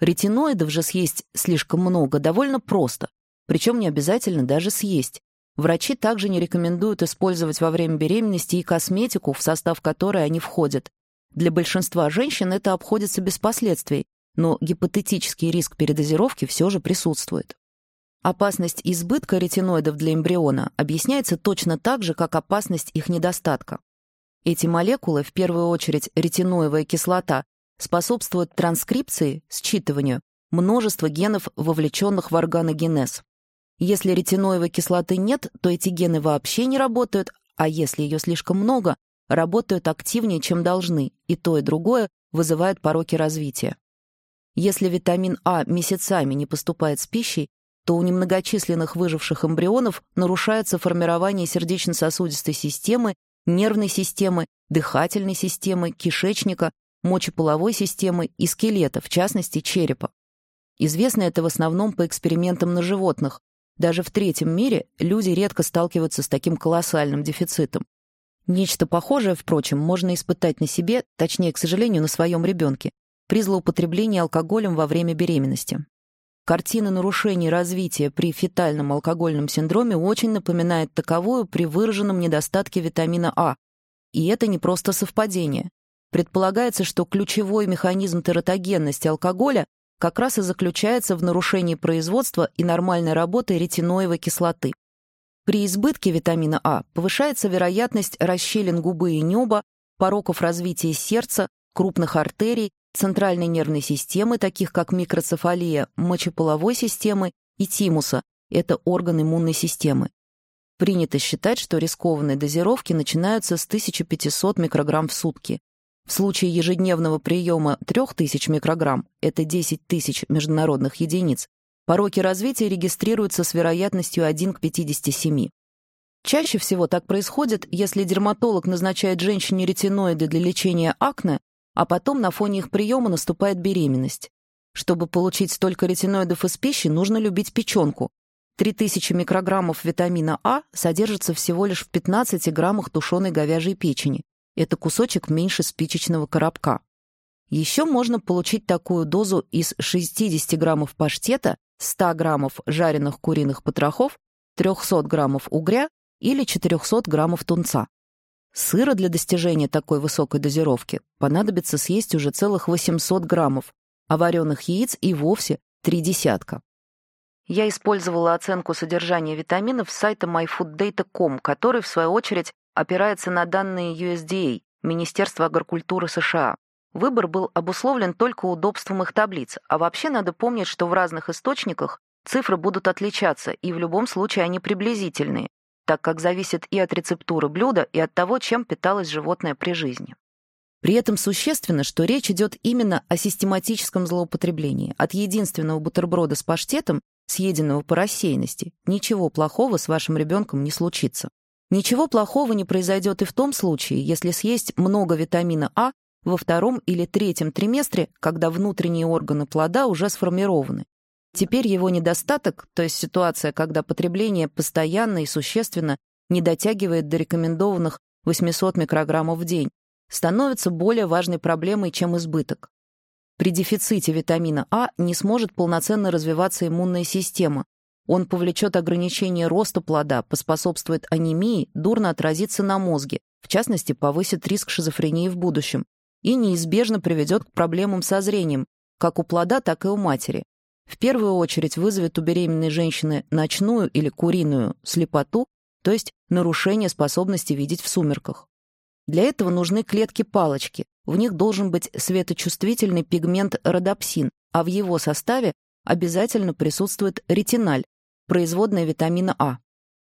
Ретиноидов же съесть слишком много довольно просто, причем не обязательно даже съесть. Врачи также не рекомендуют использовать во время беременности и косметику, в состав которой они входят. Для большинства женщин это обходится без последствий, но гипотетический риск передозировки все же присутствует. Опасность избытка ретиноидов для эмбриона объясняется точно так же, как опасность их недостатка. Эти молекулы, в первую очередь ретиноевая кислота, способствуют транскрипции, считыванию, множества генов, вовлеченных в органогенез. Если ретиноевой кислоты нет, то эти гены вообще не работают, а если ее слишком много, работают активнее, чем должны, и то, и другое вызывает пороки развития. Если витамин А месяцами не поступает с пищей, то у немногочисленных выживших эмбрионов нарушается формирование сердечно-сосудистой системы, нервной системы, дыхательной системы, кишечника, мочеполовой системы и скелета, в частности, черепа. Известно это в основном по экспериментам на животных, даже в третьем мире люди редко сталкиваются с таким колоссальным дефицитом. Нечто похожее, впрочем, можно испытать на себе, точнее, к сожалению, на своем ребенке, при злоупотреблении алкоголем во время беременности. Картина нарушений развития при фетальном алкогольном синдроме очень напоминает таковую при выраженном недостатке витамина А. И это не просто совпадение. Предполагается, что ключевой механизм тератогенности алкоголя как раз и заключается в нарушении производства и нормальной работы ретиноевой кислоты. При избытке витамина А повышается вероятность расщелин губы и неба, пороков развития сердца, крупных артерий, центральной нервной системы, таких как микроцефалия, мочеполовой системы и тимуса – это орган иммунной системы. Принято считать, что рискованные дозировки начинаются с 1500 микрограмм в сутки. В случае ежедневного приема 3000 микрограмм, это 10 тысяч международных единиц, пороки развития регистрируются с вероятностью 1 к 57. Чаще всего так происходит, если дерматолог назначает женщине ретиноиды для лечения акне, а потом на фоне их приема наступает беременность. Чтобы получить столько ретиноидов из пищи, нужно любить печенку. 3000 микрограммов витамина А содержится всего лишь в 15 граммах тушеной говяжьей печени. Это кусочек меньше спичечного коробка. Еще можно получить такую дозу из 60 граммов паштета, 100 граммов жареных куриных потрохов, 300 граммов угря или 400 граммов тунца. Сыра для достижения такой высокой дозировки понадобится съесть уже целых 800 граммов, а вареных яиц и вовсе три десятка. Я использовала оценку содержания витаминов с сайта myfooddata.com, который, в свою очередь, опирается на данные USDA, Министерства агрокультуры США. Выбор был обусловлен только удобством их таблиц, а вообще надо помнить, что в разных источниках цифры будут отличаться, и в любом случае они приблизительные, так как зависят и от рецептуры блюда, и от того, чем питалось животное при жизни. При этом существенно, что речь идет именно о систематическом злоупотреблении. От единственного бутерброда с паштетом, съеденного по рассеянности, ничего плохого с вашим ребенком не случится. Ничего плохого не произойдет и в том случае, если съесть много витамина А во втором или третьем триместре, когда внутренние органы плода уже сформированы. Теперь его недостаток, то есть ситуация, когда потребление постоянно и существенно не дотягивает до рекомендованных 800 микрограммов в день, становится более важной проблемой, чем избыток. При дефиците витамина А не сможет полноценно развиваться иммунная система, он повлечет ограничение роста плода, поспособствует анемии, дурно отразится на мозге, в частности, повысит риск шизофрении в будущем и неизбежно приведет к проблемам со зрением, как у плода, так и у матери. В первую очередь вызовет у беременной женщины ночную или куриную слепоту, то есть нарушение способности видеть в сумерках. Для этого нужны клетки-палочки. В них должен быть светочувствительный пигмент родопсин, а в его составе обязательно присутствует ретиналь, производная витамина А.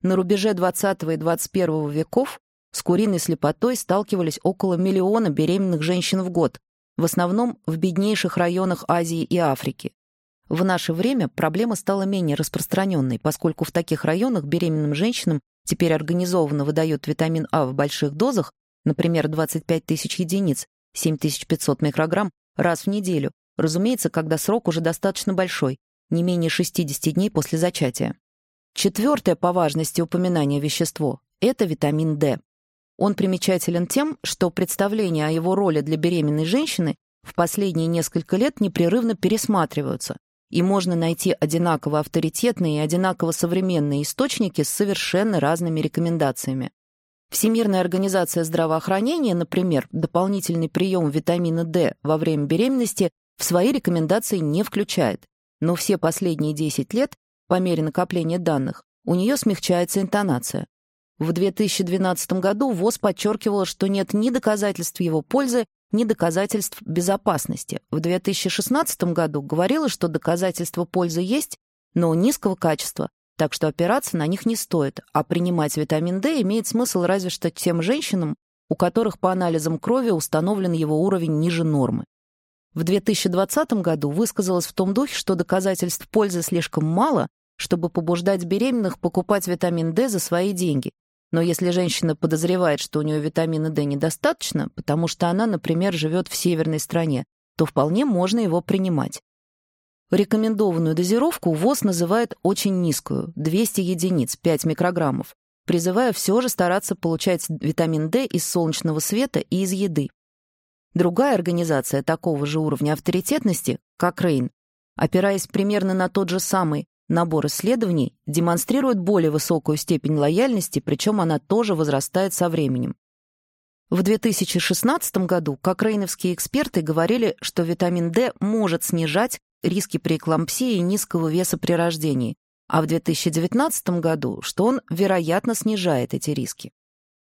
На рубеже 20 и 21 веков с куриной слепотой сталкивались около миллиона беременных женщин в год, в основном в беднейших районах Азии и Африки. В наше время проблема стала менее распространенной, поскольку в таких районах беременным женщинам теперь организованно выдает витамин А в больших дозах, например, 25 тысяч единиц, 7500 микрограмм, раз в неделю, разумеется, когда срок уже достаточно большой, не менее 60 дней после зачатия. Четвертое по важности упоминание вещество – это витамин D. Он примечателен тем, что представления о его роли для беременной женщины в последние несколько лет непрерывно пересматриваются, и можно найти одинаково авторитетные и одинаково современные источники с совершенно разными рекомендациями. Всемирная организация здравоохранения, например, дополнительный прием витамина D во время беременности в свои рекомендации не включает, но все последние 10 лет, по мере накопления данных, у нее смягчается интонация. В 2012 году ВОЗ подчеркивала, что нет ни доказательств его пользы, ни доказательств безопасности. В 2016 году говорила, что доказательства пользы есть, но низкого качества, так что опираться на них не стоит, а принимать витамин D имеет смысл разве что тем женщинам, у которых по анализам крови установлен его уровень ниже нормы. В 2020 году высказалась в том духе, что доказательств пользы слишком мало, чтобы побуждать беременных покупать витамин D за свои деньги, но если женщина подозревает, что у нее витамина D недостаточно, потому что она, например, живет в северной стране, то вполне можно его принимать. Рекомендованную дозировку ВОЗ называет очень низкую – 200 единиц, 5 микрограммов, призывая все же стараться получать витамин D из солнечного света и из еды. Другая организация такого же уровня авторитетности, как Рейн, опираясь примерно на тот же самый Набор исследований демонстрирует более высокую степень лояльности, причем она тоже возрастает со временем. В 2016 году кокрейновские эксперты говорили, что витамин D может снижать риски преэклампсии и низкого веса при рождении, а в 2019 году, что он, вероятно, снижает эти риски.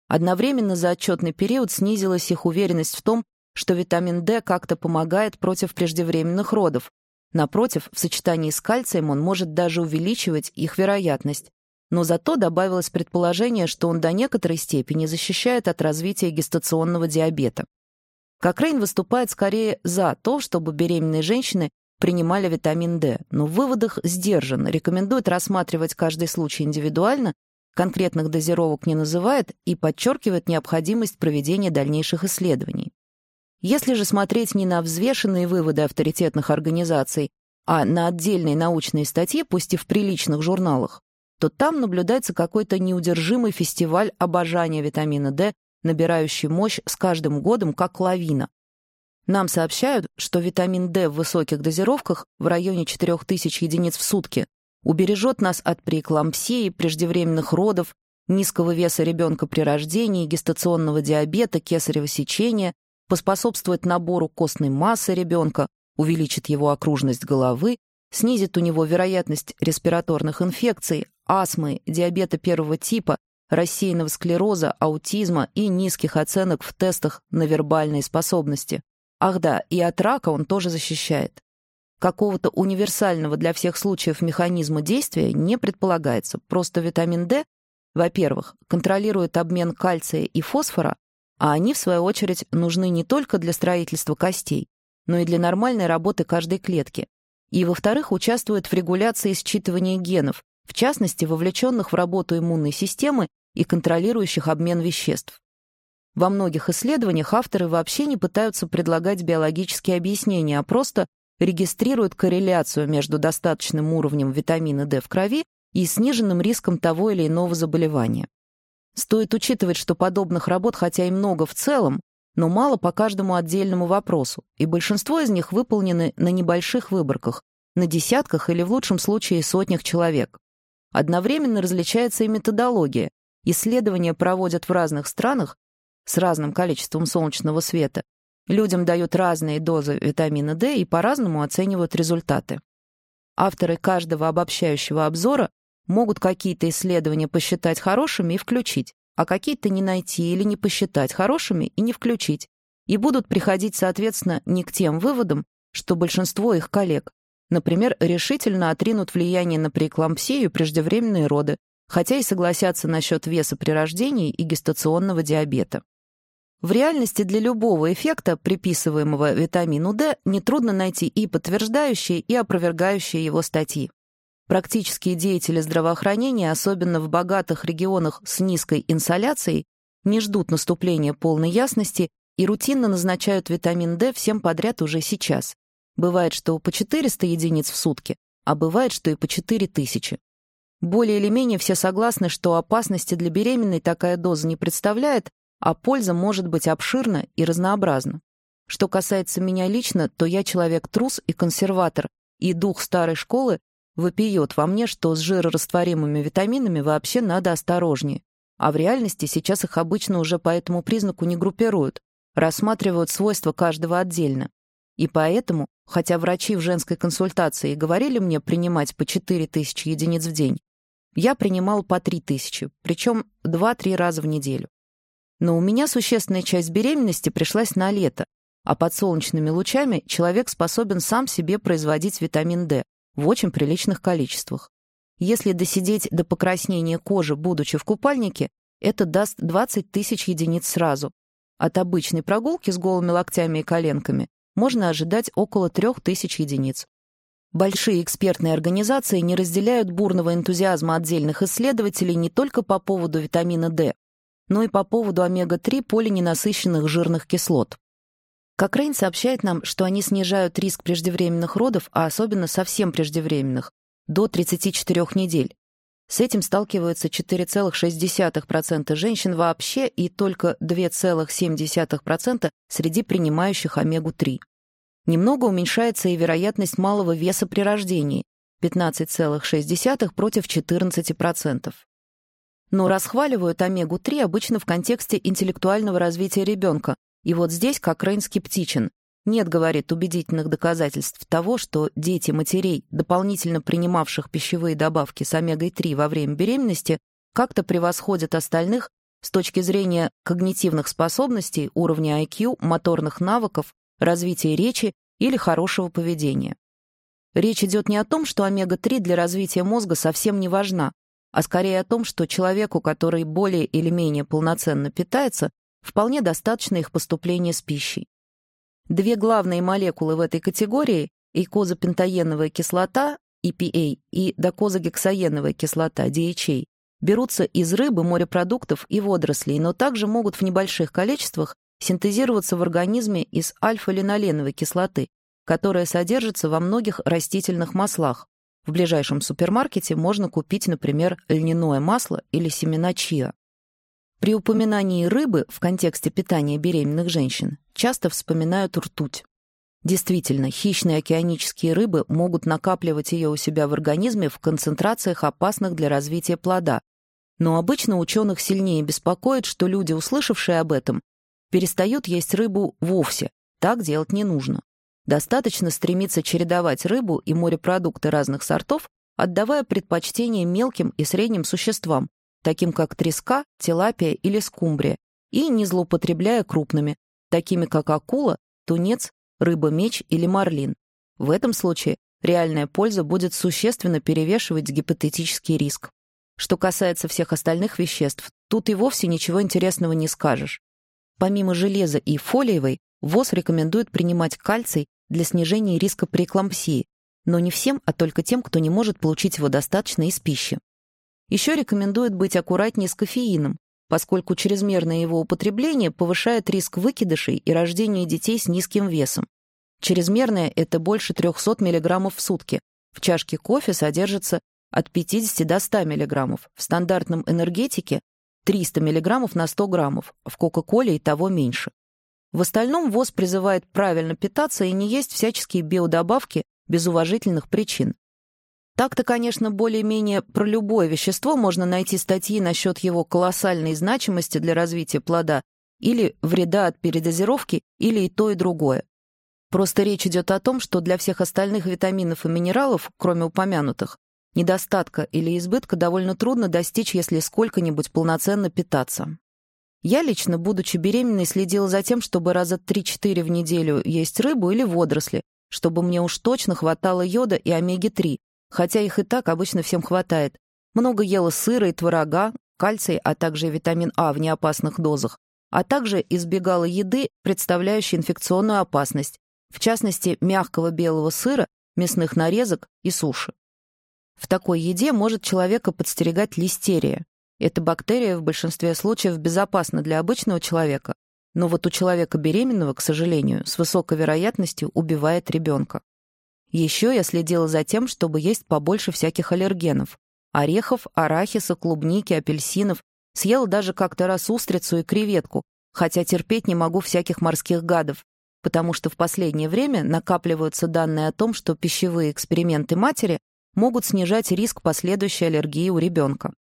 Одновременно за отчетный период снизилась их уверенность в том, что витамин D как-то помогает против преждевременных родов, Напротив, в сочетании с кальцием он может даже увеличивать их вероятность. Но зато добавилось предположение, что он до некоторой степени защищает от развития гестационного диабета. Кокрейн выступает скорее за то, чтобы беременные женщины принимали витамин D, но в выводах сдержан, рекомендует рассматривать каждый случай индивидуально, конкретных дозировок не называет и подчеркивает необходимость проведения дальнейших исследований. Если же смотреть не на взвешенные выводы авторитетных организаций, а на отдельные научные статьи, пусть и в приличных журналах, то там наблюдается какой-то неудержимый фестиваль обожания витамина D, набирающий мощь с каждым годом как лавина. Нам сообщают, что витамин D в высоких дозировках в районе 4000 единиц в сутки убережет нас от преэклампсии, преждевременных родов, низкого веса ребенка при рождении, гестационного диабета, кесарево сечения, поспособствует набору костной массы ребенка, увеличит его окружность головы, снизит у него вероятность респираторных инфекций, астмы, диабета первого типа, рассеянного склероза, аутизма и низких оценок в тестах на вербальные способности. Ах да, и от рака он тоже защищает. Какого-то универсального для всех случаев механизма действия не предполагается, просто витамин D, во-первых, контролирует обмен кальция и фосфора, а они, в свою очередь, нужны не только для строительства костей, но и для нормальной работы каждой клетки. И, во-вторых, участвуют в регуляции считывания генов, в частности, вовлеченных в работу иммунной системы и контролирующих обмен веществ. Во многих исследованиях авторы вообще не пытаются предлагать биологические объяснения, а просто регистрируют корреляцию между достаточным уровнем витамина D в крови и сниженным риском того или иного заболевания. Стоит учитывать, что подобных работ хотя и много в целом, но мало по каждому отдельному вопросу, и большинство из них выполнены на небольших выборках, на десятках или в лучшем случае сотнях человек. Одновременно различается и методология. Исследования проводят в разных странах с разным количеством солнечного света. Людям дают разные дозы витамина D и по-разному оценивают результаты. Авторы каждого обобщающего обзора Могут какие-то исследования посчитать хорошими и включить, а какие-то не найти или не посчитать хорошими и не включить. И будут приходить, соответственно, не к тем выводам, что большинство их коллег. Например, решительно отринут влияние на преэклампсию и преждевременные роды, хотя и согласятся насчет веса при рождении и гестационного диабета. В реальности для любого эффекта, приписываемого витамину D, нетрудно найти и подтверждающие, и опровергающие его статьи. Практические деятели здравоохранения, особенно в богатых регионах с низкой инсоляцией, не ждут наступления полной ясности и рутинно назначают витамин D всем подряд уже сейчас. Бывает, что по 400 единиц в сутки, а бывает, что и по 4000. Более или менее все согласны, что опасности для беременной такая доза не представляет, а польза может быть обширна и разнообразна. Что касается меня лично, то я человек-трус и консерватор, и дух старой школы вопиет во мне, что с жирорастворимыми витаминами вообще надо осторожнее. А в реальности сейчас их обычно уже по этому признаку не группируют, рассматривают свойства каждого отдельно. И поэтому, хотя врачи в женской консультации говорили мне принимать по 4000 единиц в день, я принимал по 3000, причем 2-3 раза в неделю. Но у меня существенная часть беременности пришлась на лето, а под солнечными лучами человек способен сам себе производить витамин D в очень приличных количествах. Если досидеть до покраснения кожи, будучи в купальнике, это даст 20 тысяч единиц сразу. От обычной прогулки с голыми локтями и коленками можно ожидать около 3000 единиц. Большие экспертные организации не разделяют бурного энтузиазма отдельных исследователей не только по поводу витамина D, но и по поводу омега-3 полиненасыщенных жирных кислот. Кокрейн сообщает нам, что они снижают риск преждевременных родов, а особенно совсем преждевременных, до 34 недель. С этим сталкиваются 4,6% женщин вообще и только 2,7% среди принимающих омегу-3. Немного уменьшается и вероятность малого веса при рождении – 15,6 против 14%. Но расхваливают омегу-3 обычно в контексте интеллектуального развития ребенка, и вот здесь Кокрейн скептичен. Нет, говорит, убедительных доказательств того, что дети матерей, дополнительно принимавших пищевые добавки с омегой-3 во время беременности, как-то превосходят остальных с точки зрения когнитивных способностей, уровня IQ, моторных навыков, развития речи или хорошего поведения. Речь идет не о том, что омега-3 для развития мозга совсем не важна, а скорее о том, что человеку, который более или менее полноценно питается, вполне достаточно их поступления с пищей. Две главные молекулы в этой категории – эйкозапентаеновая кислота, EPA, и докозагексаеновая кислота, DHA, берутся из рыбы, морепродуктов и водорослей, но также могут в небольших количествах синтезироваться в организме из альфа-линоленовой кислоты, которая содержится во многих растительных маслах. В ближайшем супермаркете можно купить, например, льняное масло или семена чиа. При упоминании рыбы в контексте питания беременных женщин часто вспоминают ртуть. Действительно, хищные океанические рыбы могут накапливать ее у себя в организме в концентрациях, опасных для развития плода. Но обычно ученых сильнее беспокоит, что люди, услышавшие об этом, перестают есть рыбу вовсе. Так делать не нужно. Достаточно стремиться чередовать рыбу и морепродукты разных сортов, отдавая предпочтение мелким и средним существам, таким как треска, тилапия или скумбрия, и не злоупотребляя крупными, такими как акула, тунец, рыба-меч или марлин. В этом случае реальная польза будет существенно перевешивать гипотетический риск. Что касается всех остальных веществ, тут и вовсе ничего интересного не скажешь. Помимо железа и фолиевой, ВОЗ рекомендует принимать кальций для снижения риска преэклампсии, но не всем, а только тем, кто не может получить его достаточно из пищи. Еще рекомендует быть аккуратнее с кофеином, поскольку чрезмерное его употребление повышает риск выкидышей и рождения детей с низким весом. Чрезмерное – это больше 300 мг в сутки. В чашке кофе содержится от 50 до 100 мг. В стандартном энергетике 300 мг на 100 граммов, в Кока-Коле и того меньше. В остальном ВОЗ призывает правильно питаться и не есть всяческие биодобавки без уважительных причин. Так-то, конечно, более-менее про любое вещество можно найти статьи насчет его колоссальной значимости для развития плода или вреда от передозировки, или и то, и другое. Просто речь идет о том, что для всех остальных витаминов и минералов, кроме упомянутых, Недостатка или избытка довольно трудно достичь, если сколько-нибудь полноценно питаться. Я лично, будучи беременной, следила за тем, чтобы раза 3-4 в неделю есть рыбу или водоросли, чтобы мне уж точно хватало йода и омеги-3, хотя их и так обычно всем хватает. Много ела сыра и творога, кальций, а также витамин А в неопасных дозах, а также избегала еды, представляющей инфекционную опасность, в частности, мягкого белого сыра, мясных нарезок и суши. В такой еде может человека подстерегать листерия. Эта бактерия в большинстве случаев безопасна для обычного человека, но вот у человека беременного, к сожалению, с высокой вероятностью убивает ребенка. Еще я следила за тем, чтобы есть побольше всяких аллергенов. Орехов, арахиса, клубники, апельсинов. Съела даже как-то раз устрицу и креветку, хотя терпеть не могу всяких морских гадов, потому что в последнее время накапливаются данные о том, что пищевые эксперименты матери могут снижать риск последующей аллергии у ребенка.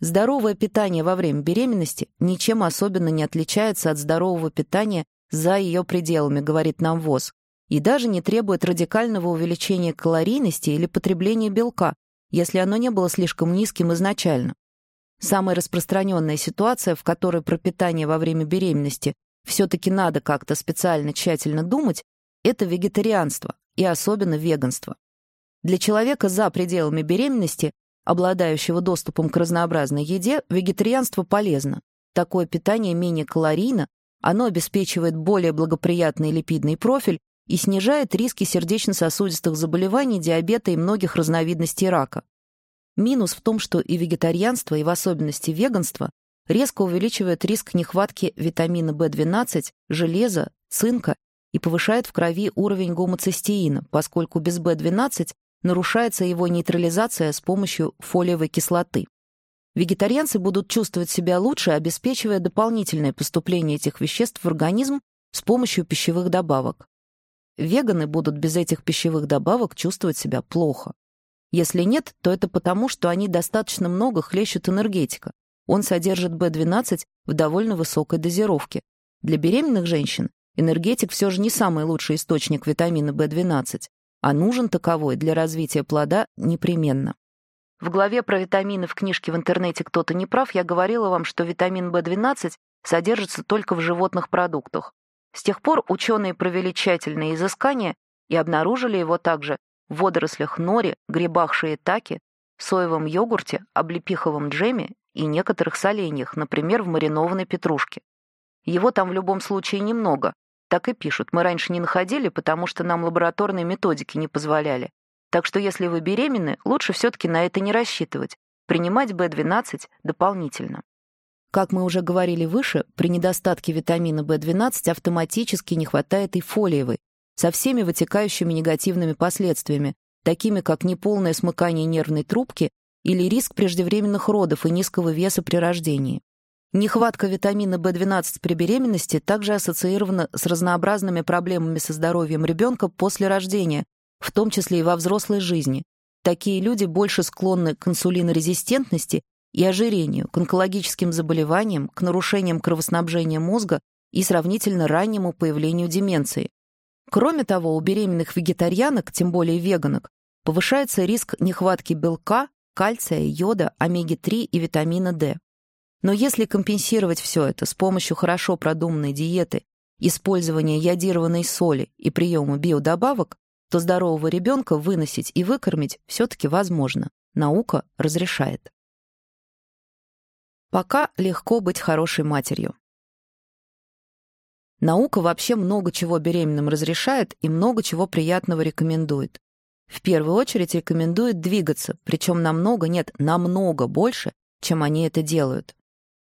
Здоровое питание во время беременности ничем особенно не отличается от здорового питания за ее пределами, говорит нам ВОЗ, и даже не требует радикального увеличения калорийности или потребления белка, если оно не было слишком низким изначально. Самая распространенная ситуация, в которой про питание во время беременности все-таки надо как-то специально тщательно думать, это вегетарианство, и особенно веганство. Для человека за пределами беременности, обладающего доступом к разнообразной еде, вегетарианство полезно. Такое питание менее калорийно, оно обеспечивает более благоприятный липидный профиль и снижает риски сердечно-сосудистых заболеваний, диабета и многих разновидностей рака. Минус в том, что и вегетарианство, и в особенности веганство резко увеличивает риск нехватки витамина В12, железа, цинка и повышает в крови уровень гомоцистеина, поскольку без В12 нарушается его нейтрализация с помощью фолиевой кислоты. Вегетарианцы будут чувствовать себя лучше, обеспечивая дополнительное поступление этих веществ в организм с помощью пищевых добавок. Веганы будут без этих пищевых добавок чувствовать себя плохо. Если нет, то это потому, что они достаточно много хлещут энергетика. Он содержит B12 в довольно высокой дозировке. Для беременных женщин энергетик все же не самый лучший источник витамина B12, а нужен таковой для развития плода непременно. В главе про витамины в книжке в интернете «Кто-то не прав» я говорила вам, что витамин В12 содержится только в животных продуктах. С тех пор ученые провели тщательные изыскания и обнаружили его также в водорослях нори, грибах шиитаке, соевом йогурте, облепиховом джеме и некоторых соленьях, например, в маринованной петрушке. Его там в любом случае немного. Так и пишут. Мы раньше не находили, потому что нам лабораторные методики не позволяли. Так что если вы беременны, лучше все-таки на это не рассчитывать. Принимать B12 дополнительно. Как мы уже говорили выше, при недостатке витамина В12 автоматически не хватает и фолиевой, со всеми вытекающими негативными последствиями, такими как неполное смыкание нервной трубки или риск преждевременных родов и низкого веса при рождении. Нехватка витамина В12 при беременности также ассоциирована с разнообразными проблемами со здоровьем ребенка после рождения, в том числе и во взрослой жизни. Такие люди больше склонны к инсулинорезистентности и ожирению, к онкологическим заболеваниям, к нарушениям кровоснабжения мозга и сравнительно раннему появлению деменции. Кроме того, у беременных вегетарианок, тем более веганок, повышается риск нехватки белка, кальция, йода, омеги-3 и витамина D. Но если компенсировать все это с помощью хорошо продуманной диеты, использования йодированной соли и приема биодобавок, то здорового ребенка выносить и выкормить все-таки возможно. Наука разрешает. Пока легко быть хорошей матерью. Наука вообще много чего беременным разрешает и много чего приятного рекомендует. В первую очередь рекомендует двигаться, причем намного, нет, намного больше, чем они это делают.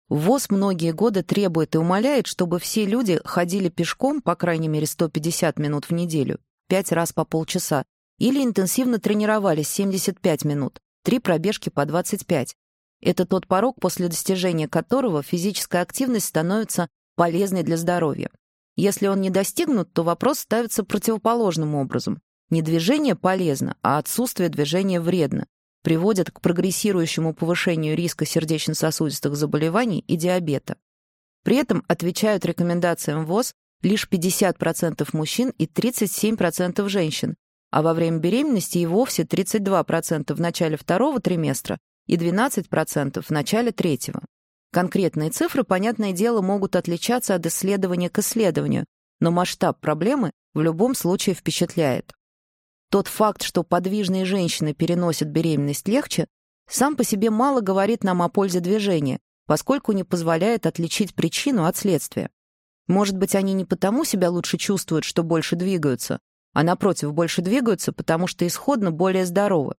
ВОЗ многие годы требует и умоляет, чтобы все люди ходили пешком по крайней мере 150 минут в неделю, 5 раз по полчаса, или интенсивно тренировались 75 минут, 3 пробежки по 25, это тот порог, после достижения которого физическая активность становится полезной для здоровья. Если он не достигнут, то вопрос ставится противоположным образом. Не движение полезно, а отсутствие движения вредно, приводит к прогрессирующему повышению риска сердечно-сосудистых заболеваний и диабета. При этом отвечают рекомендациям ВОЗ лишь 50% мужчин и 37% женщин, а во время беременности и вовсе 32% в начале второго триместра и 12% в начале третьего. Конкретные цифры, понятное дело, могут отличаться от исследования к исследованию, но масштаб проблемы в любом случае впечатляет. Тот факт, что подвижные женщины переносят беременность легче, сам по себе мало говорит нам о пользе движения, поскольку не позволяет отличить причину от следствия. Может быть, они не потому себя лучше чувствуют, что больше двигаются, а напротив, больше двигаются, потому что исходно более здоровы.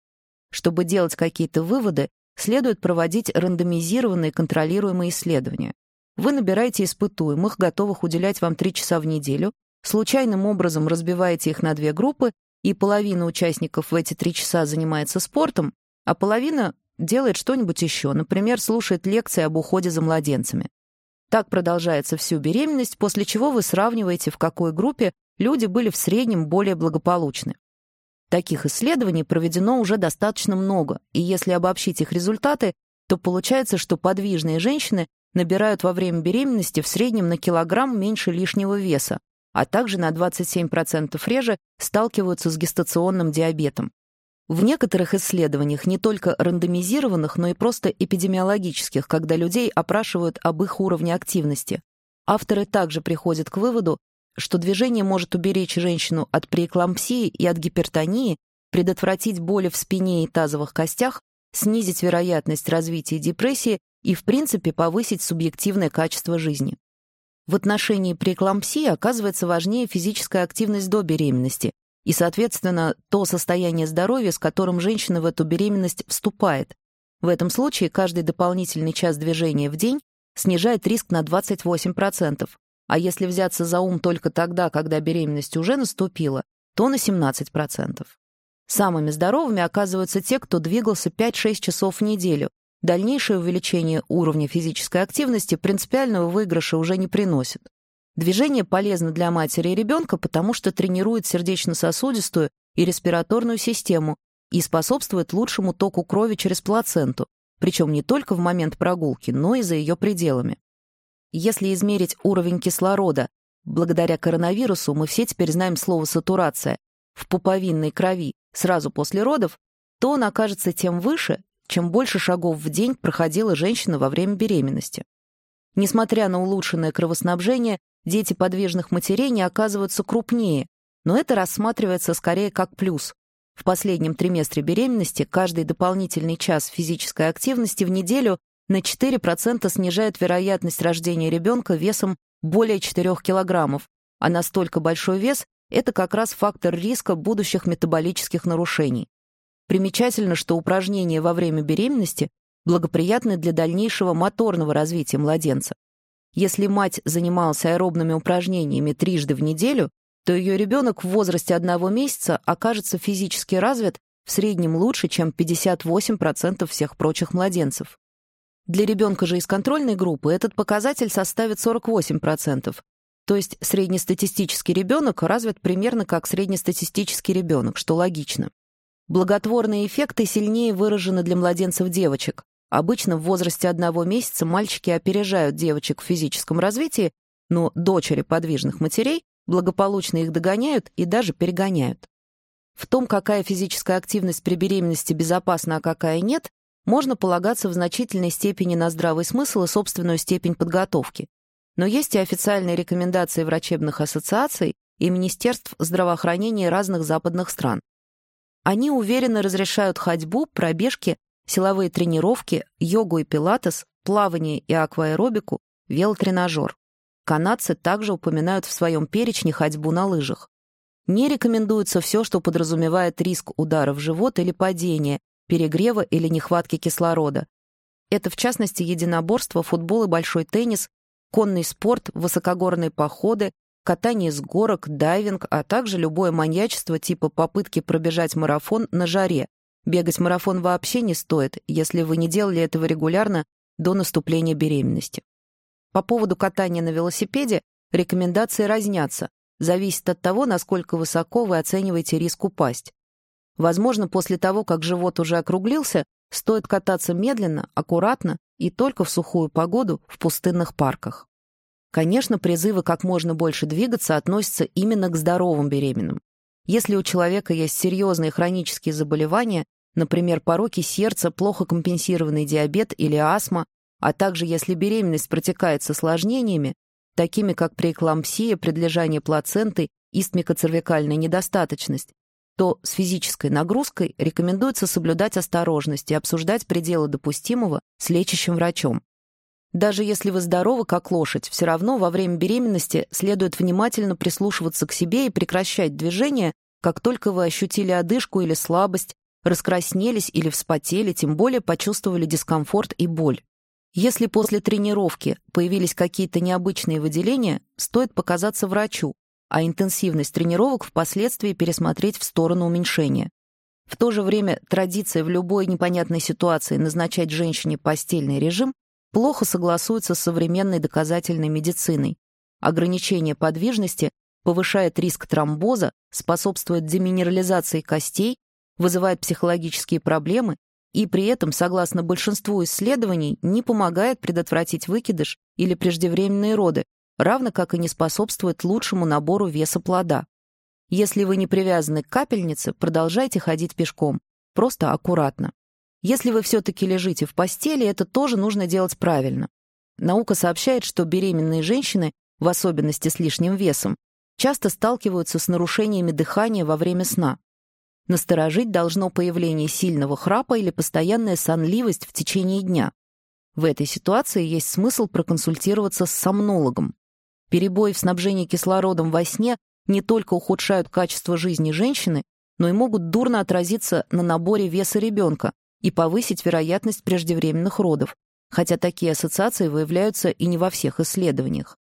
чтобы делать какие-то выводы, следует проводить рандомизированные контролируемые исследования. Вы набираете испытуемых, готовых уделять вам 3 часа в неделю, случайным образом разбиваете их на две группы, и половина участников в эти 3 часа занимается спортом, а половина делает что-нибудь еще, например, слушает лекции об уходе за младенцами. Так продолжается всю беременность, после чего вы сравниваете, в какой группе люди были в среднем более благополучны. Таких исследований проведено уже достаточно много, и если обобщить их результаты, то получается, что подвижные женщины набирают во время беременности в среднем на килограмм меньше лишнего веса, а также на 27% реже сталкиваются с гестационным диабетом. В некоторых исследованиях, не только рандомизированных, но и просто эпидемиологических, когда людей опрашивают об их уровне активности, авторы также приходят к выводу, что движение может уберечь женщину от преэклампсии и от гипертонии, предотвратить боли в спине и тазовых костях, снизить вероятность развития депрессии и, в принципе, повысить субъективное качество жизни. В отношении преэклампсии оказывается важнее физическая активность до беременности и, соответственно, то состояние здоровья, с которым женщина в эту беременность вступает. В этом случае каждый дополнительный час движения в день снижает риск на 28%, а если взяться за ум только тогда, когда беременность уже наступила, то на 17%. Самыми здоровыми оказываются те, кто двигался 5-6 часов в неделю. Дальнейшее увеличение уровня физической активности принципиального выигрыша уже не приносит. Движение полезно для матери и ребенка, потому что тренирует сердечно-сосудистую и респираторную систему и способствует лучшему току крови через плаценту, причем не только в момент прогулки, но и за ее пределами. Если измерить уровень кислорода, благодаря коронавирусу мы все теперь знаем слово «сатурация», в пуповинной крови сразу после родов, то он окажется тем выше, чем больше шагов в день проходила женщина во время беременности. Несмотря на улучшенное кровоснабжение, дети подвижных матерей не оказываются крупнее, но это рассматривается скорее как плюс. В последнем триместре беременности каждый дополнительный час физической активности в неделю на 4% снижает вероятность рождения ребенка весом более 4 килограммов, а настолько большой вес – это как раз фактор риска будущих метаболических нарушений. Примечательно, что упражнения во время беременности благоприятны для дальнейшего моторного развития младенца. Если мать занималась аэробными упражнениями трижды в неделю, то ее ребенок в возрасте одного месяца окажется физически развит в среднем лучше, чем 58% всех прочих младенцев. Для ребенка же из контрольной группы этот показатель составит 48%, то есть среднестатистический ребенок развит примерно как среднестатистический ребенок, что логично. Благотворные эффекты сильнее выражены для младенцев девочек. Обычно в возрасте одного месяца мальчики опережают девочек в физическом развитии, но дочери подвижных матерей благополучно их догоняют и даже перегоняют. В том, какая физическая активность при беременности безопасна, а какая нет, можно полагаться в значительной степени на здравый смысл и собственную степень подготовки. Но есть и официальные рекомендации врачебных ассоциаций и министерств здравоохранения разных западных стран. Они уверенно разрешают ходьбу, пробежки, силовые тренировки, йогу и пилатес, плавание и акваэробику, велотренажер. Канадцы также упоминают в своем перечне ходьбу на лыжах. Не рекомендуется все, что подразумевает риск удара в живот или падения, перегрева или нехватки кислорода. Это, в частности, единоборство, футбол и большой теннис, конный спорт, высокогорные походы, катание с горок, дайвинг, а также любое маньячество типа попытки пробежать марафон на жаре. Бегать марафон вообще не стоит, если вы не делали этого регулярно до наступления беременности. По поводу катания на велосипеде рекомендации разнятся, зависит от того, насколько высоко вы оцениваете риск упасть. Возможно, после того, как живот уже округлился, стоит кататься медленно, аккуратно и только в сухую погоду в пустынных парках. Конечно, призывы как можно больше двигаться относятся именно к здоровым беременным. Если у человека есть серьезные хронические заболевания, например, пороки сердца, плохо компенсированный диабет или астма, а также если беременность протекает с осложнениями, такими как преэклампсия, предлежание плаценты, истмикоцервикальная недостаточность, то с физической нагрузкой рекомендуется соблюдать осторожность и обсуждать пределы допустимого с лечащим врачом. Даже если вы здоровы, как лошадь, все равно во время беременности следует внимательно прислушиваться к себе и прекращать движение, как только вы ощутили одышку или слабость, раскраснелись или вспотели, тем более почувствовали дискомфорт и боль. Если после тренировки появились какие-то необычные выделения, стоит показаться врачу, а интенсивность тренировок впоследствии пересмотреть в сторону уменьшения. В то же время традиция в любой непонятной ситуации назначать женщине постельный режим плохо согласуется с современной доказательной медициной. Ограничение подвижности повышает риск тромбоза, способствует деминерализации костей, вызывает психологические проблемы и при этом, согласно большинству исследований, не помогает предотвратить выкидыш или преждевременные роды, равно как и не способствует лучшему набору веса плода. Если вы не привязаны к капельнице, продолжайте ходить пешком. Просто аккуратно. Если вы все-таки лежите в постели, это тоже нужно делать правильно. Наука сообщает, что беременные женщины, в особенности с лишним весом, часто сталкиваются с нарушениями дыхания во время сна. Насторожить должно появление сильного храпа или постоянная сонливость в течение дня. В этой ситуации есть смысл проконсультироваться с сомнологом. Перебои в снабжении кислородом во сне не только ухудшают качество жизни женщины, но и могут дурно отразиться на наборе веса ребенка и повысить вероятность преждевременных родов, хотя такие ассоциации выявляются и не во всех исследованиях.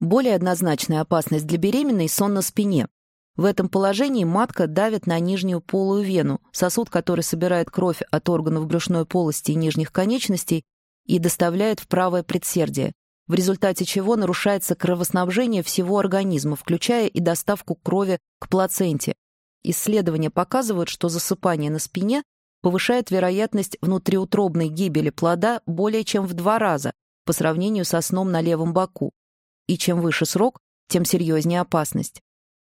Более однозначная опасность для беременной – сон на спине. В этом положении матка давит на нижнюю полую вену, сосуд, который собирает кровь от органов брюшной полости и нижних конечностей и доставляет в правое предсердие, в результате чего нарушается кровоснабжение всего организма, включая и доставку крови к плаценте. Исследования показывают, что засыпание на спине повышает вероятность внутриутробной гибели плода более чем в два раза по сравнению со сном на левом боку. И чем выше срок, тем серьезнее опасность.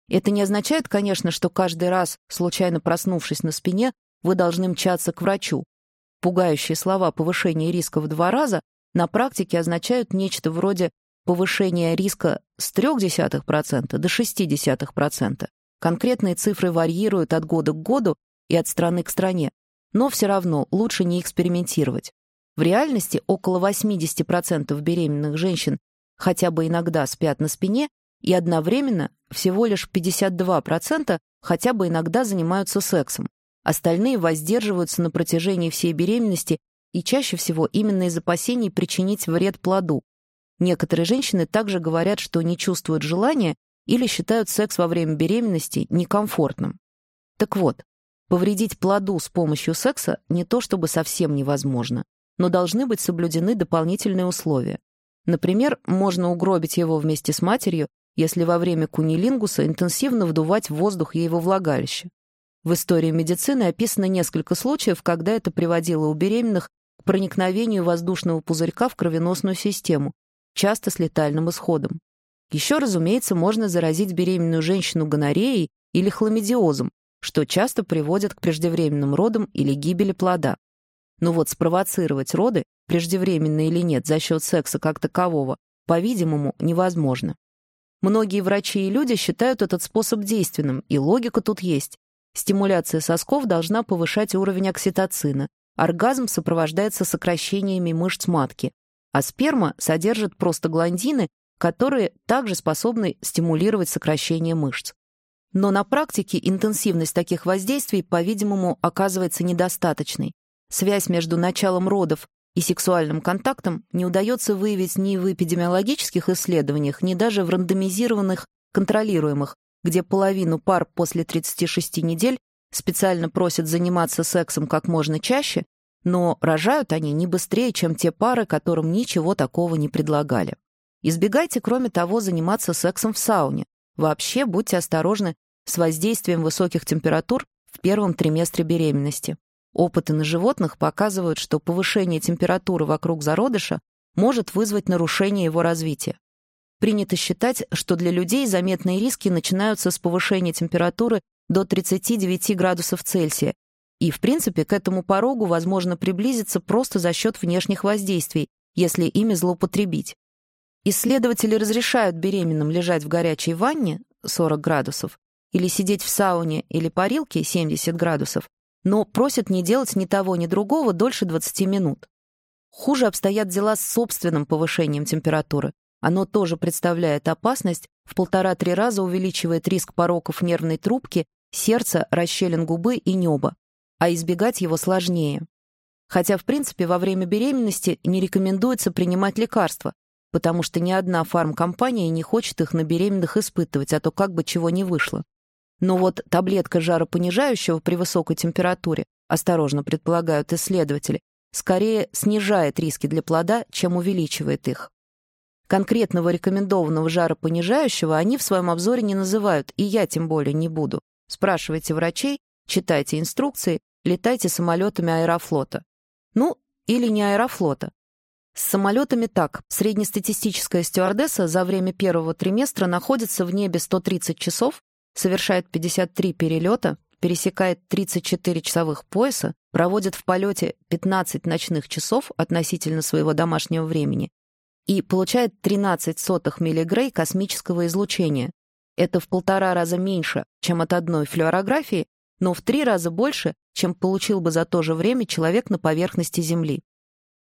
Это не означает, конечно, что каждый раз, случайно проснувшись на спине, вы должны мчаться к врачу. Пугающие слова повышения риска в два раза на практике означают нечто вроде повышения риска с 0,3% до 0,6%. Конкретные цифры варьируют от года к году и от страны к стране, но все равно лучше не экспериментировать. В реальности около 80% беременных женщин хотя бы иногда спят на спине, и одновременно всего лишь 52% хотя бы иногда занимаются сексом. Остальные воздерживаются на протяжении всей беременности и чаще всего именно из опасений причинить вред плоду. Некоторые женщины также говорят, что не чувствуют желания или считают секс во время беременности некомфортным. Так вот, повредить плоду с помощью секса не то чтобы совсем невозможно, но должны быть соблюдены дополнительные условия. Например, можно угробить его вместе с матерью, если во время кунилингуса интенсивно вдувать воздух ей во влагалище. В истории медицины описано несколько случаев, когда это приводило у беременных проникновению воздушного пузырька в кровеносную систему, часто с летальным исходом. Еще, разумеется, можно заразить беременную женщину гонореей или хламидиозом, что часто приводит к преждевременным родам или гибели плода. Но вот спровоцировать роды, преждевременные или нет, за счет секса как такового, по-видимому, невозможно. Многие врачи и люди считают этот способ действенным, и логика тут есть. Стимуляция сосков должна повышать уровень окситоцина, Оргазм сопровождается сокращениями мышц матки, а сперма содержит простагландины, которые также способны стимулировать сокращение мышц. Но на практике интенсивность таких воздействий, по-видимому, оказывается недостаточной. Связь между началом родов и сексуальным контактом не удается выявить ни в эпидемиологических исследованиях, ни даже в рандомизированных, контролируемых, где половину пар после 36 недель специально просят заниматься сексом как можно чаще, но рожают они не быстрее, чем те пары, которым ничего такого не предлагали. Избегайте, кроме того, заниматься сексом в сауне. Вообще будьте осторожны с воздействием высоких температур в первом триместре беременности. Опыты на животных показывают, что повышение температуры вокруг зародыша может вызвать нарушение его развития. Принято считать, что для людей заметные риски начинаются с повышения температуры до 39 градусов Цельсия, и, в принципе, к этому порогу возможно приблизиться просто за счет внешних воздействий, если ими злоупотребить. Исследователи разрешают беременным лежать в горячей ванне 40 градусов или сидеть в сауне или парилке 70 градусов, но просят не делать ни того, ни другого дольше 20 минут. Хуже обстоят дела с собственным повышением температуры. Оно тоже представляет опасность, в полтора-три раза увеличивает риск пороков нервной трубки сердца, расщелин губы и неба. а избегать его сложнее. Хотя, в принципе, во время беременности не рекомендуется принимать лекарства, потому что ни одна фармкомпания не хочет их на беременных испытывать, а то как бы чего не вышло. Но вот таблетка жаропонижающего при высокой температуре, осторожно предполагают исследователи, скорее снижает риски для плода, чем увеличивает их. Конкретного рекомендованного жаропонижающего они в своем обзоре не называют, и я тем более не буду. Спрашивайте врачей, читайте инструкции, летайте самолетами аэрофлота. Ну, или не аэрофлота. С самолетами так. Среднестатистическая стюардесса за время первого триместра находится в небе 130 часов, совершает 53 перелета, пересекает 34 часовых пояса, проводит в полете 15 ночных часов относительно своего домашнего времени и получает 13 сотых миллигрей космического излучения. Это в полтора раза меньше, чем от одной флюорографии, но в три раза больше, чем получил бы за то же время человек на поверхности Земли.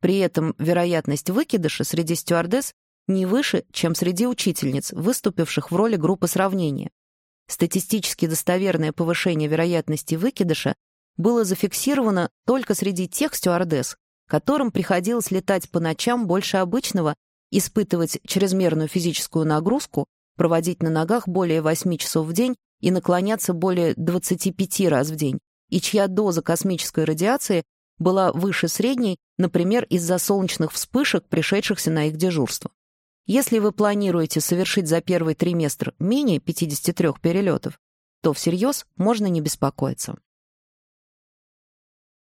При этом вероятность выкидыша среди стюардесс не выше, чем среди учительниц, выступивших в роли группы сравнения. Статистически достоверное повышение вероятности выкидыша было зафиксировано только среди тех стюардесс, которым приходилось летать по ночам больше обычного, испытывать чрезмерную физическую нагрузку, проводить на ногах более 8 часов в день и наклоняться более 25 раз в день, и чья доза космической радиации была выше средней, например, из-за солнечных вспышек, пришедшихся на их дежурство. Если вы планируете совершить за первый триместр менее 53 перелетов, то всерьез можно не беспокоиться.